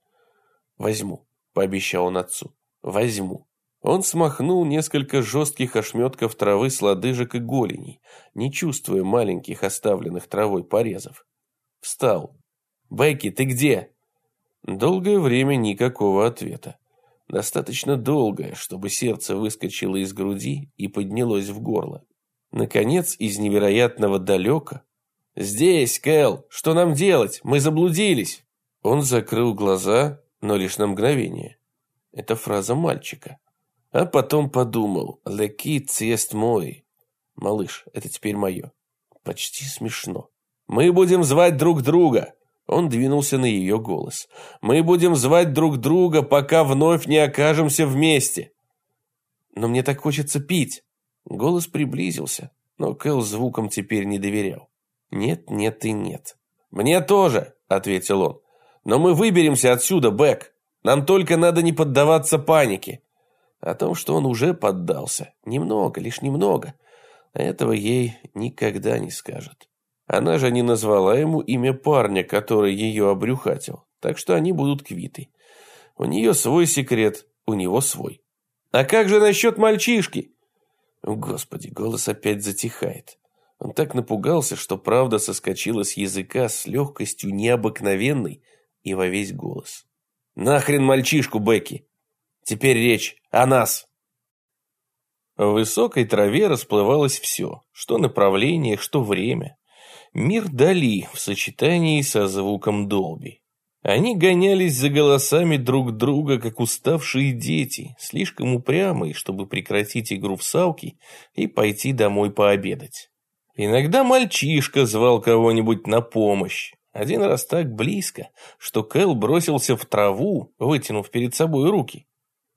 Возьму, пообещал он отцу. Возьму. Он смахнул несколько жестких ошметков травы с лодыжек и голеней, не чувствуя маленьких оставленных травой порезов. Встал. «Бекки, ты где?» Долгое время никакого ответа. Достаточно долгое, чтобы сердце выскочило из груди и поднялось в горло. Наконец, из невероятного далека. «Здесь, Кэл! Что нам делать? Мы заблудились!» Он закрыл глаза, но лишь на мгновение. Это фраза мальчика. А потом подумал, Лекиц есть мой. Малыш, это теперь мое. Почти смешно. Мы будем звать друг друга. Он двинулся на ее голос. Мы будем звать друг друга, пока вновь не окажемся вместе. Но мне так хочется пить. Голос приблизился, но Кэл звуком теперь не доверял. Нет, нет и нет. Мне тоже, ответил он. Но мы выберемся отсюда, Бэк. Нам только надо не поддаваться панике. О том, что он уже поддался. Немного, лишь немного. Этого ей никогда не скажет. Она же не назвала ему имя парня, который ее обрюхатил. Так что они будут квиты. У нее свой секрет, у него свой. А как же насчет мальчишки? Господи, голос опять затихает. Он так напугался, что правда соскочила с языка с легкостью необыкновенной и во весь голос. «Нахрен мальчишку, Бекки! Теперь речь о нас!» В высокой траве расплывалось все, что направление, что время. Мир Дали в сочетании со звуком Долби. Они гонялись за голосами друг друга, как уставшие дети, слишком упрямые, чтобы прекратить игру в салки и пойти домой пообедать. Иногда мальчишка звал кого-нибудь на помощь. Один раз так близко, что Кэл бросился в траву, вытянув перед собой руки.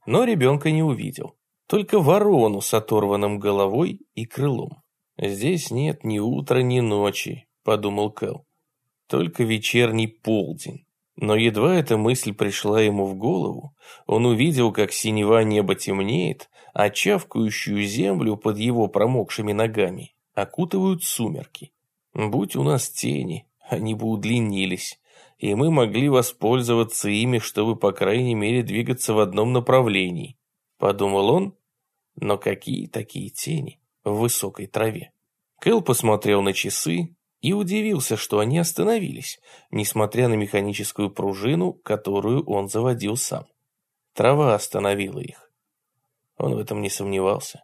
Но ребенка не увидел. Только ворону с оторванным головой и крылом. «Здесь нет ни утра, ни ночи», — подумал Кэл. «Только вечерний полдень». Но едва эта мысль пришла ему в голову, он увидел, как синева неба темнеет, а чавкающую землю под его промокшими ногами окутывают сумерки. Будь у нас тени, они бы удлинились, и мы могли воспользоваться ими, чтобы, по крайней мере, двигаться в одном направлении. Подумал он, но какие такие тени в высокой траве? Кэл посмотрел на часы, и удивился, что они остановились, несмотря на механическую пружину, которую он заводил сам. Трава остановила их. Он в этом не сомневался.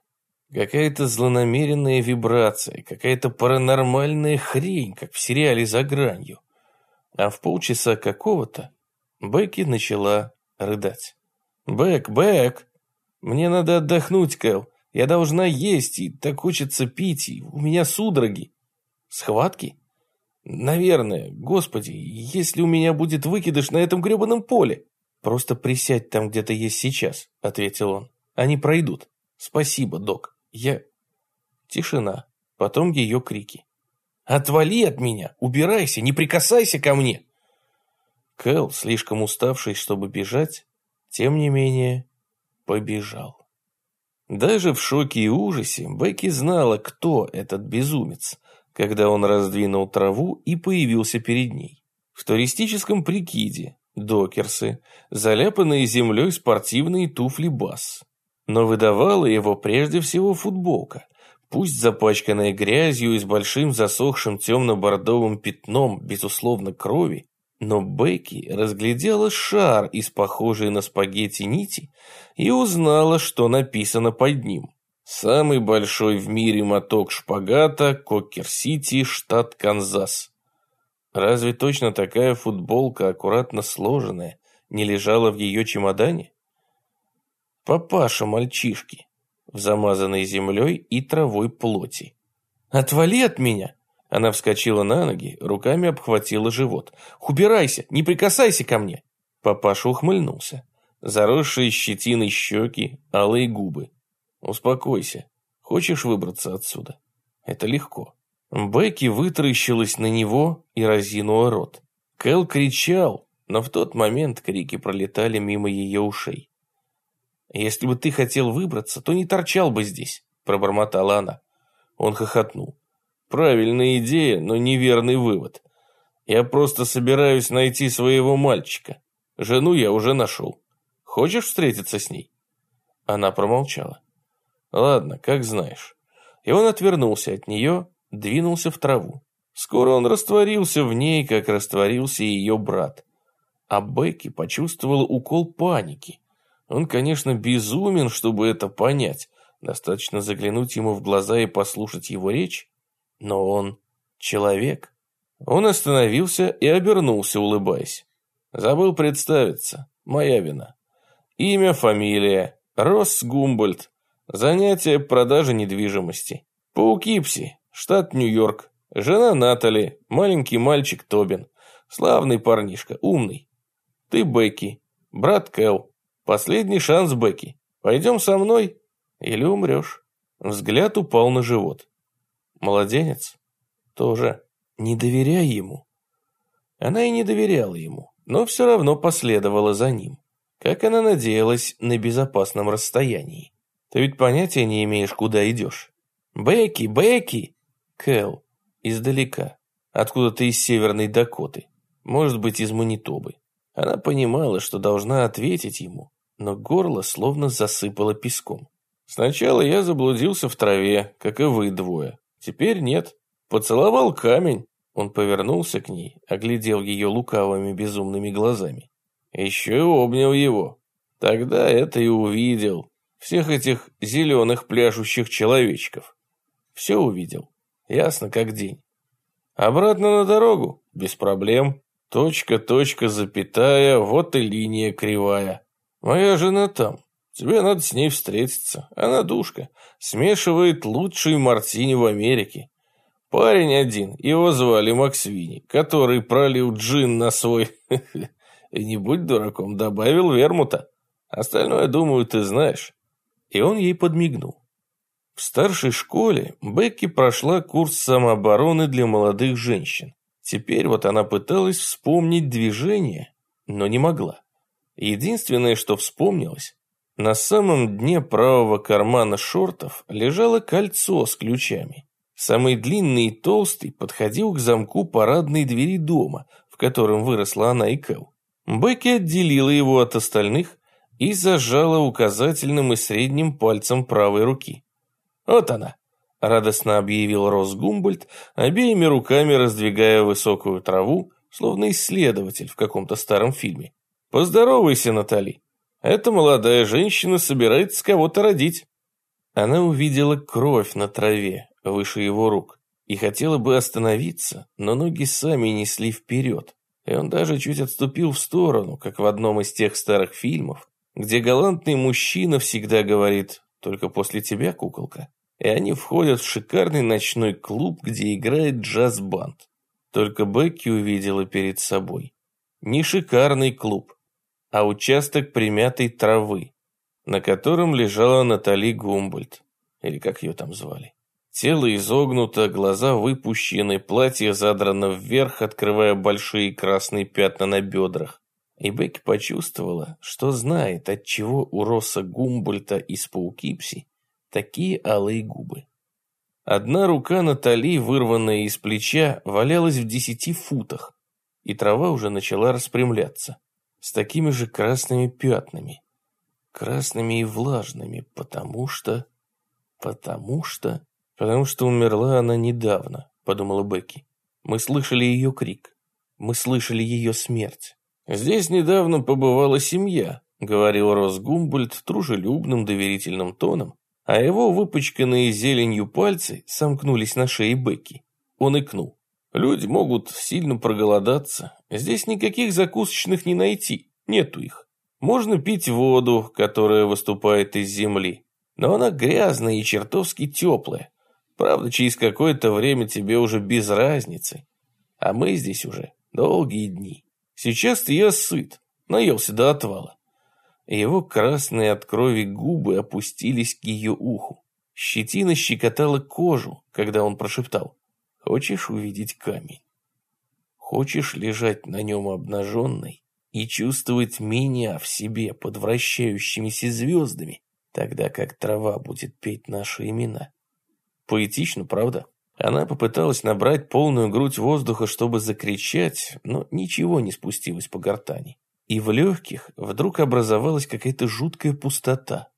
Какая-то злонамеренная вибрация, какая-то паранормальная хрень, как в сериале «За гранью». А в полчаса какого-то Бекки начала рыдать. «Бэк, Бэк! Мне надо отдохнуть, Кэл. Я должна есть, и так хочется пить, и у меня судороги». Схватки? Наверное. Господи, если у меня будет выкидыш на этом гребаном поле. Просто присядь там, где то есть сейчас, ответил он. Они пройдут. Спасибо, док. Я... Тишина. Потом ее крики. «Отвали от меня! Убирайся! Не прикасайся ко мне!» Кэл, слишком уставший, чтобы бежать, тем не менее, побежал. Даже в шоке и ужасе Бекки знала, кто этот безумец, когда он раздвинул траву и появился перед ней. В туристическом прикиде, докерсы, заляпанные землей спортивные туфли бас. Но выдавала его прежде всего футболка, пусть запачканная грязью и с большим засохшим темно-бордовым пятном, безусловно, крови, но Бекки разглядела шар из похожей на спагетти нити и узнала, что написано под ним. Самый большой в мире моток шпагата, Кокер-Сити, штат Канзас. Разве точно такая футболка, аккуратно сложенная, не лежала в ее чемодане? Папаша мальчишки, в замазанной землей и травой плоти. «Отвали от меня!» Она вскочила на ноги, руками обхватила живот. «Убирайся! Не прикасайся ко мне!» Папаша ухмыльнулся. Заросшие щетиной щеки, алые губы. Успокойся. Хочешь выбраться отсюда? Это легко. Бекки вытаращилась на него и разинула рот. Кэл кричал, но в тот момент крики пролетали мимо ее ушей. «Если бы ты хотел выбраться, то не торчал бы здесь», – пробормотала она. Он хохотнул. «Правильная идея, но неверный вывод. Я просто собираюсь найти своего мальчика. Жену я уже нашел. Хочешь встретиться с ней?» Она промолчала. Ладно, как знаешь. И он отвернулся от нее, двинулся в траву. Скоро он растворился в ней, как растворился ее брат. А Бекки почувствовала укол паники. Он, конечно, безумен, чтобы это понять. Достаточно заглянуть ему в глаза и послушать его речь. Но он человек. Он остановился и обернулся, улыбаясь. Забыл представиться. Моя вина. Имя, фамилия. Росс Гумбольд. Занятие продажи недвижимости. Паукипси, штат Нью-Йорк. Жена Натали, маленький мальчик Тобин. Славный парнишка, умный. Ты Бекки, брат Кэл. Последний шанс Бекки. Пойдем со мной или умрешь. Взгляд упал на живот. Младенец? Тоже. Не доверяй ему. Она и не доверяла ему, но все равно последовала за ним. Как она надеялась, на безопасном расстоянии. Ты ведь понятия не имеешь, куда идешь. Бекки, Бекки! Кэл, издалека. Откуда-то из Северной Дакоты. Может быть, из Манитобы. Она понимала, что должна ответить ему, но горло словно засыпало песком. Сначала я заблудился в траве, как и вы двое. Теперь нет. Поцеловал камень. Он повернулся к ней, оглядел ее лукавыми безумными глазами. Еще и обнял его. Тогда это и увидел. Всех этих зеленых пляшущих человечков. Все увидел. Ясно как день. Обратно на дорогу? Без проблем. Точка, точка, запятая, вот и линия кривая. Моя жена там. Тебе надо с ней встретиться. Она душка. Смешивает лучшие мартини в Америке. Парень один, его звали Максвини, который пролил джин на свой... И не будь дураком, добавил вермута. Остальное, думаю, ты знаешь. И он ей подмигнул. В старшей школе Бекки прошла курс самообороны для молодых женщин. Теперь вот она пыталась вспомнить движение, но не могла. Единственное, что вспомнилось, на самом дне правого кармана шортов лежало кольцо с ключами. Самый длинный и толстый подходил к замку парадной двери дома, в котором выросла она и Кэл. Бекки отделила его от остальных и зажала указательным и средним пальцем правой руки. «Вот она!» — радостно объявил Рос Гумбольд, обеими руками раздвигая высокую траву, словно исследователь в каком-то старом фильме. «Поздоровайся, Натали. Эта молодая женщина собирается кого-то родить». Она увидела кровь на траве выше его рук и хотела бы остановиться, но ноги сами несли вперед, и он даже чуть отступил в сторону, как в одном из тех старых фильмов, где галантный мужчина всегда говорит «только после тебя, куколка», и они входят в шикарный ночной клуб, где играет джаз-банд. Только Бекки увидела перед собой не шикарный клуб, а участок примятой травы, на котором лежала Натали Гумбольд, или как ее там звали. Тело изогнуто, глаза выпущены, платье задрано вверх, открывая большие красные пятна на бедрах. И Бекки почувствовала, что знает, от чего у Росса Гумбольта из Паукипси такие алые губы. Одна рука Натали, вырванная из плеча, валялась в десяти футах, и трава уже начала распрямляться, с такими же красными пятнами. Красными и влажными, потому что... Потому что... Потому что умерла она недавно, подумала Бекки. Мы слышали ее крик. Мы слышали ее смерть. Здесь недавно побывала семья, говорил Рос Гумбольд дружелюбным доверительным тоном, а его выпачканные зеленью пальцы сомкнулись на шее Бекки. Он икнул. Люди могут сильно проголодаться. Здесь никаких закусочных не найти, нету их. Можно пить воду, которая выступает из земли, но она грязная и чертовски теплая. Правда, через какое-то время тебе уже без разницы. А мы здесь уже долгие дни. Сейчас я сыт, наелся до отвала. Его красные от крови губы опустились к ее уху. Щетина щекотала кожу, когда он прошептал. Хочешь увидеть камень? Хочешь лежать на нем обнаженной и чувствовать меня в себе под вращающимися звездами, тогда как трава будет петь наши имена? Поэтично, правда? Она попыталась набрать полную грудь воздуха, чтобы закричать, но ничего не спустилось по гортани. И в легких вдруг образовалась какая-то жуткая пустота.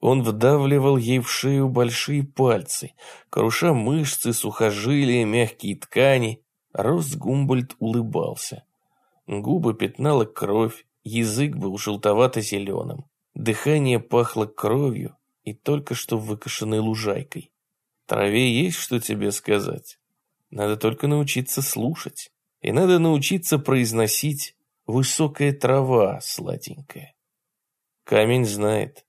Он вдавливал ей в шею большие пальцы, круша мышцы, сухожилия, мягкие ткани. Рос Гумбольд улыбался. Губы пятнала кровь, язык был желтовато-зеленым. Дыхание пахло кровью и только что выкошенной лужайкой. Траве есть что тебе сказать. Надо только научиться слушать. И надо научиться произносить «высокая трава, сладенькая». Камень знает.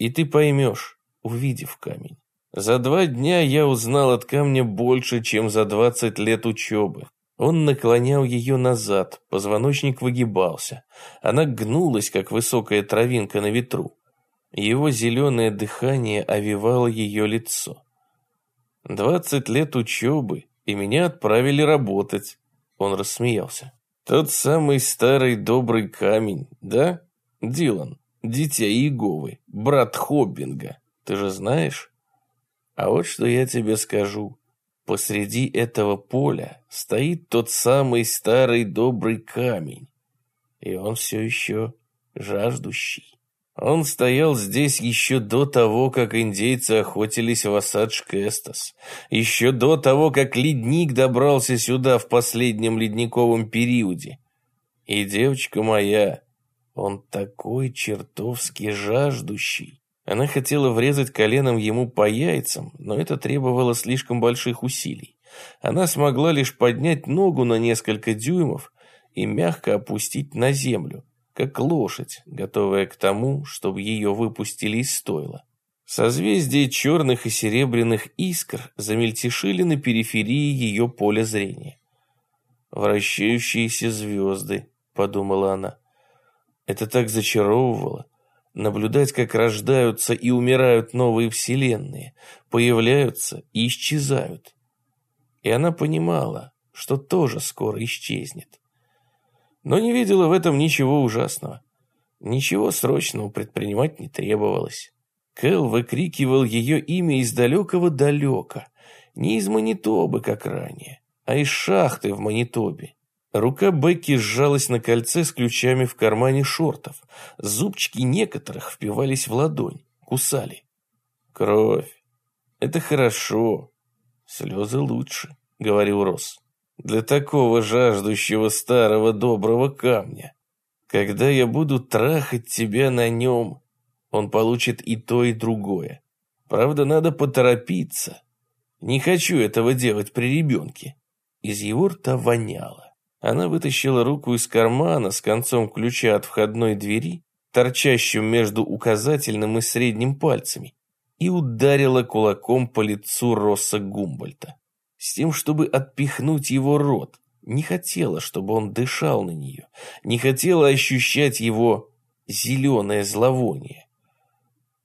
И ты поймешь, увидев камень. За два дня я узнал от камня больше, чем за двадцать лет учебы. Он наклонял ее назад, позвоночник выгибался. Она гнулась, как высокая травинка на ветру. Его зеленое дыхание овивало ее лицо. Двадцать лет учебы, и меня отправили работать. Он рассмеялся. Тот самый старый добрый камень, да, Дилан? Дитя Иеговы, брат Хоббинга, ты же знаешь? А вот что я тебе скажу. Посреди этого поля стоит тот самый старый добрый камень. И он все еще жаждущий. Он стоял здесь еще до того, как индейцы охотились в Осадж-Кэстас, еще до того, как ледник добрался сюда в последнем ледниковом периоде. И девочка моя, он такой чертовски жаждущий. Она хотела врезать коленом ему по яйцам, но это требовало слишком больших усилий. Она смогла лишь поднять ногу на несколько дюймов и мягко опустить на землю, как лошадь, готовая к тому, чтобы ее выпустили из стойла. Созвездия черных и серебряных искр замельтешили на периферии ее поля зрения. «Вращающиеся звезды», — подумала она. Это так зачаровывало. Наблюдать, как рождаются и умирают новые вселенные, появляются и исчезают. И она понимала, что тоже скоро исчезнет но не видела в этом ничего ужасного. Ничего срочного предпринимать не требовалось. Кэл выкрикивал ее имя из далекого далека, не из Манитобы, как ранее, а из шахты в Манитобе. Рука Бекки сжалась на кольце с ключами в кармане шортов. Зубчики некоторых впивались в ладонь, кусали. Кровь. Это хорошо. Слезы лучше, говорил Росс для такого жаждущего старого доброго камня. Когда я буду трахать тебя на нем, он получит и то, и другое. Правда, надо поторопиться. Не хочу этого делать при ребенке. Из его рта воняло. Она вытащила руку из кармана с концом ключа от входной двери, торчащим между указательным и средним пальцами, и ударила кулаком по лицу Росса Гумбольта с тем, чтобы отпихнуть его рот. Не хотела, чтобы он дышал на нее, не хотела ощущать его зеленое зловоние.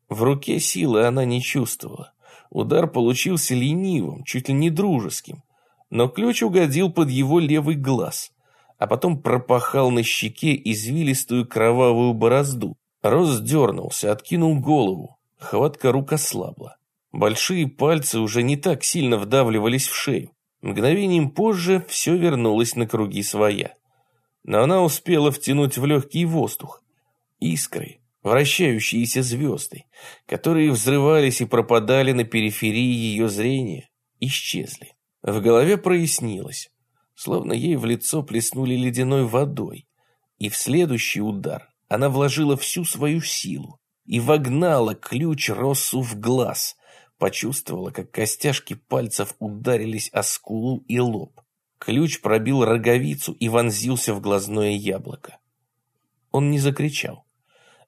В руке силы она не чувствовала. Удар получился ленивым, чуть ли не дружеским, но ключ угодил под его левый глаз, а потом пропахал на щеке извилистую кровавую борозду. Рос дернулся, откинул голову, хватка рук ослабла. Большие пальцы уже не так сильно вдавливались в шею. Мгновением позже все вернулось на круги своя. Но она успела втянуть в легкий воздух. Искры, вращающиеся звезды, которые взрывались и пропадали на периферии ее зрения, исчезли. В голове прояснилось, словно ей в лицо плеснули ледяной водой, и в следующий удар она вложила всю свою силу и вогнала ключ Россу в глаз, Почувствовала, как костяшки пальцев ударились о скулу и лоб. Ключ пробил роговицу и вонзился в глазное яблоко. Он не закричал.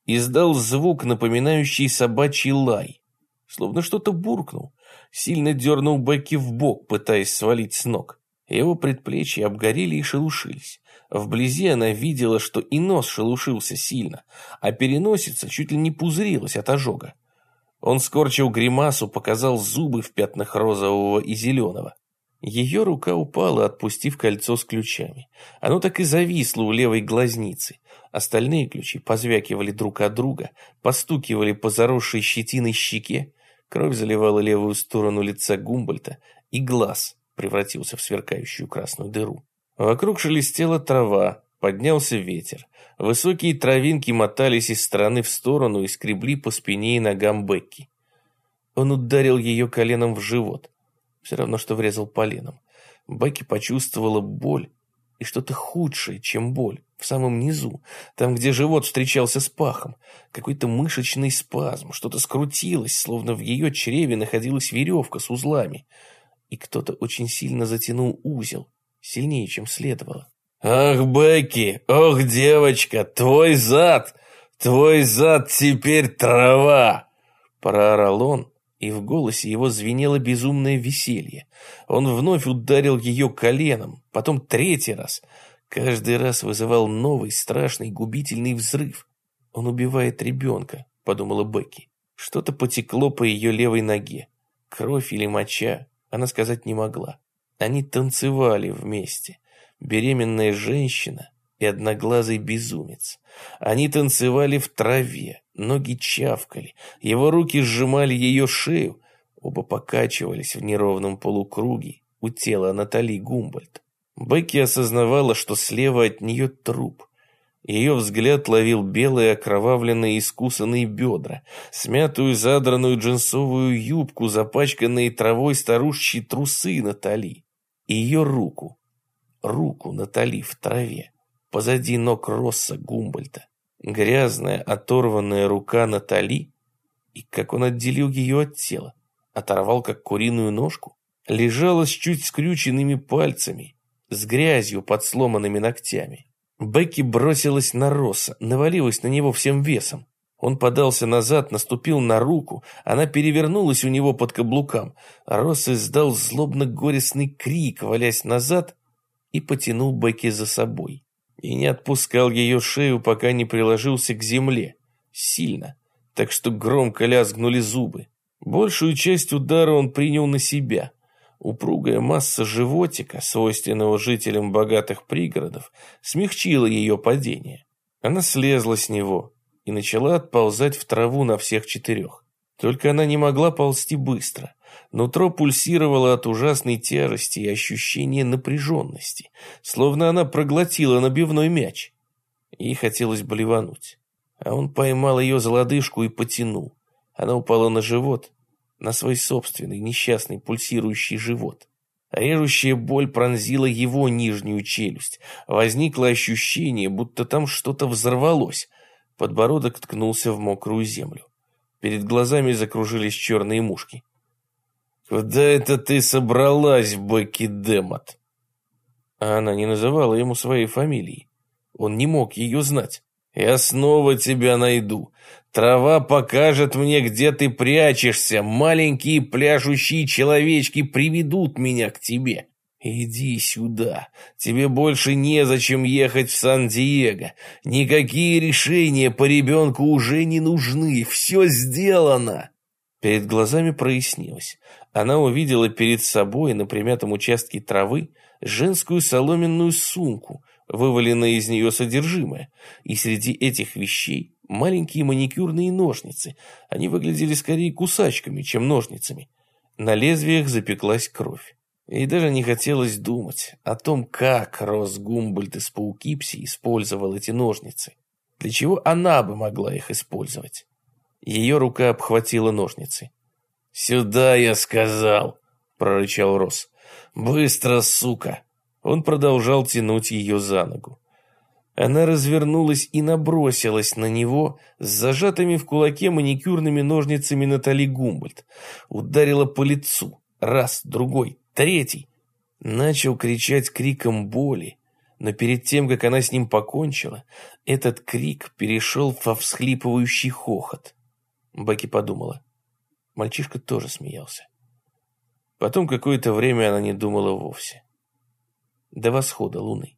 Издал звук, напоминающий собачий лай. Словно что-то буркнул. Сильно дернул Бекки в бок, пытаясь свалить с ног. Его предплечья обгорели и шелушились. Вблизи она видела, что и нос шелушился сильно, а переносица чуть ли не пузырилась от ожога. Он скорчил гримасу, показал зубы в пятнах розового и зеленого. Ее рука упала, отпустив кольцо с ключами. Оно так и зависло у левой глазницы. Остальные ключи позвякивали друг от друга, постукивали по заросшей щетиной щеке. Кровь заливала левую сторону лица Гумбольта, и глаз превратился в сверкающую красную дыру. Вокруг шелестела трава, поднялся ветер. Высокие травинки мотались из стороны в сторону и скребли по спине и ногам Бекки. Он ударил ее коленом в живот. Все равно, что врезал поленом. Бекки почувствовала боль и что-то худшее, чем боль, в самом низу, там, где живот встречался с пахом. Какой-то мышечный спазм, что-то скрутилось, словно в ее чреве находилась веревка с узлами. И кто-то очень сильно затянул узел, сильнее, чем следовало. «Ах, Бекки, ох, девочка, твой зад, твой зад теперь трава!» Проорал он, и в голосе его звенело безумное веселье. Он вновь ударил ее коленом, потом третий раз. Каждый раз вызывал новый страшный губительный взрыв. «Он убивает ребенка», — подумала Бекки. Что-то потекло по ее левой ноге. Кровь или моча, она сказать не могла. Они танцевали вместе беременная женщина и одноглазый безумец. Они танцевали в траве, ноги чавкали, его руки сжимали ее шею, оба покачивались в неровном полукруге у тела Натали Гумбольд. Бекки осознавала, что слева от нее труп. Ее взгляд ловил белые окровавленные искусанные бедра, смятую задранную джинсовую юбку, запачканные травой старушечьи трусы Натали. И ее руку, руку Натали в траве, позади ног Росса Гумбольта. Грязная, оторванная рука Натали, и как он отделил ее от тела, оторвал как куриную ножку, лежала с чуть скрюченными пальцами, с грязью под сломанными ногтями. Бекки бросилась на Росса, навалилась на него всем весом. Он подался назад, наступил на руку, она перевернулась у него под каблукам. Росс издал злобно-горестный крик, валясь назад, и потянул Бекки за собой. И не отпускал ее шею, пока не приложился к земле. Сильно, так что громко лязгнули зубы. Большую часть удара он принял на себя – Упругая масса животика, свойственного жителям богатых пригородов, смягчила ее падение. Она слезла с него и начала отползать в траву на всех четырех. Только она не могла ползти быстро. Нутро пульсировало от ужасной тяжести и ощущения напряженности, словно она проглотила набивной мяч. Ей хотелось блевануть. А он поймал ее за лодыжку и потянул. Она упала на живот, на свой собственный несчастный пульсирующий живот. Режущая боль пронзила его нижнюю челюсть. Возникло ощущение, будто там что-то взорвалось. Подбородок ткнулся в мокрую землю. Перед глазами закружились черные мушки. «Куда это ты собралась, Бекки Демот?» А она не называла ему своей фамилии. Он не мог ее знать. «Я снова тебя найду. Трава покажет мне, где ты прячешься. Маленькие пляшущие человечки приведут меня к тебе. Иди сюда. Тебе больше незачем ехать в Сан-Диего. Никакие решения по ребенку уже не нужны. Все сделано. Перед глазами прояснилось. Она увидела перед собой на примятом участке травы женскую соломенную сумку, вываленное из нее содержимое, и среди этих вещей маленькие маникюрные ножницы. Они выглядели скорее кусачками, чем ножницами. На лезвиях запеклась кровь. И даже не хотелось думать о том, как Рос Гумбольд из Паукипси использовал эти ножницы. Для чего она бы могла их использовать? Ее рука обхватила ножницы. «Сюда, я сказал!» — прорычал Рос. «Быстро, сука!» Он продолжал тянуть ее за ногу. Она развернулась и набросилась на него с зажатыми в кулаке маникюрными ножницами Натали Гумбольд. Ударила по лицу. Раз, другой, третий. Начал кричать криком боли. Но перед тем, как она с ним покончила, этот крик перешел во всхлипывающий хохот. Баки подумала. Мальчишка тоже смеялся. Потом какое-то время она не думала вовсе. До восхода луны.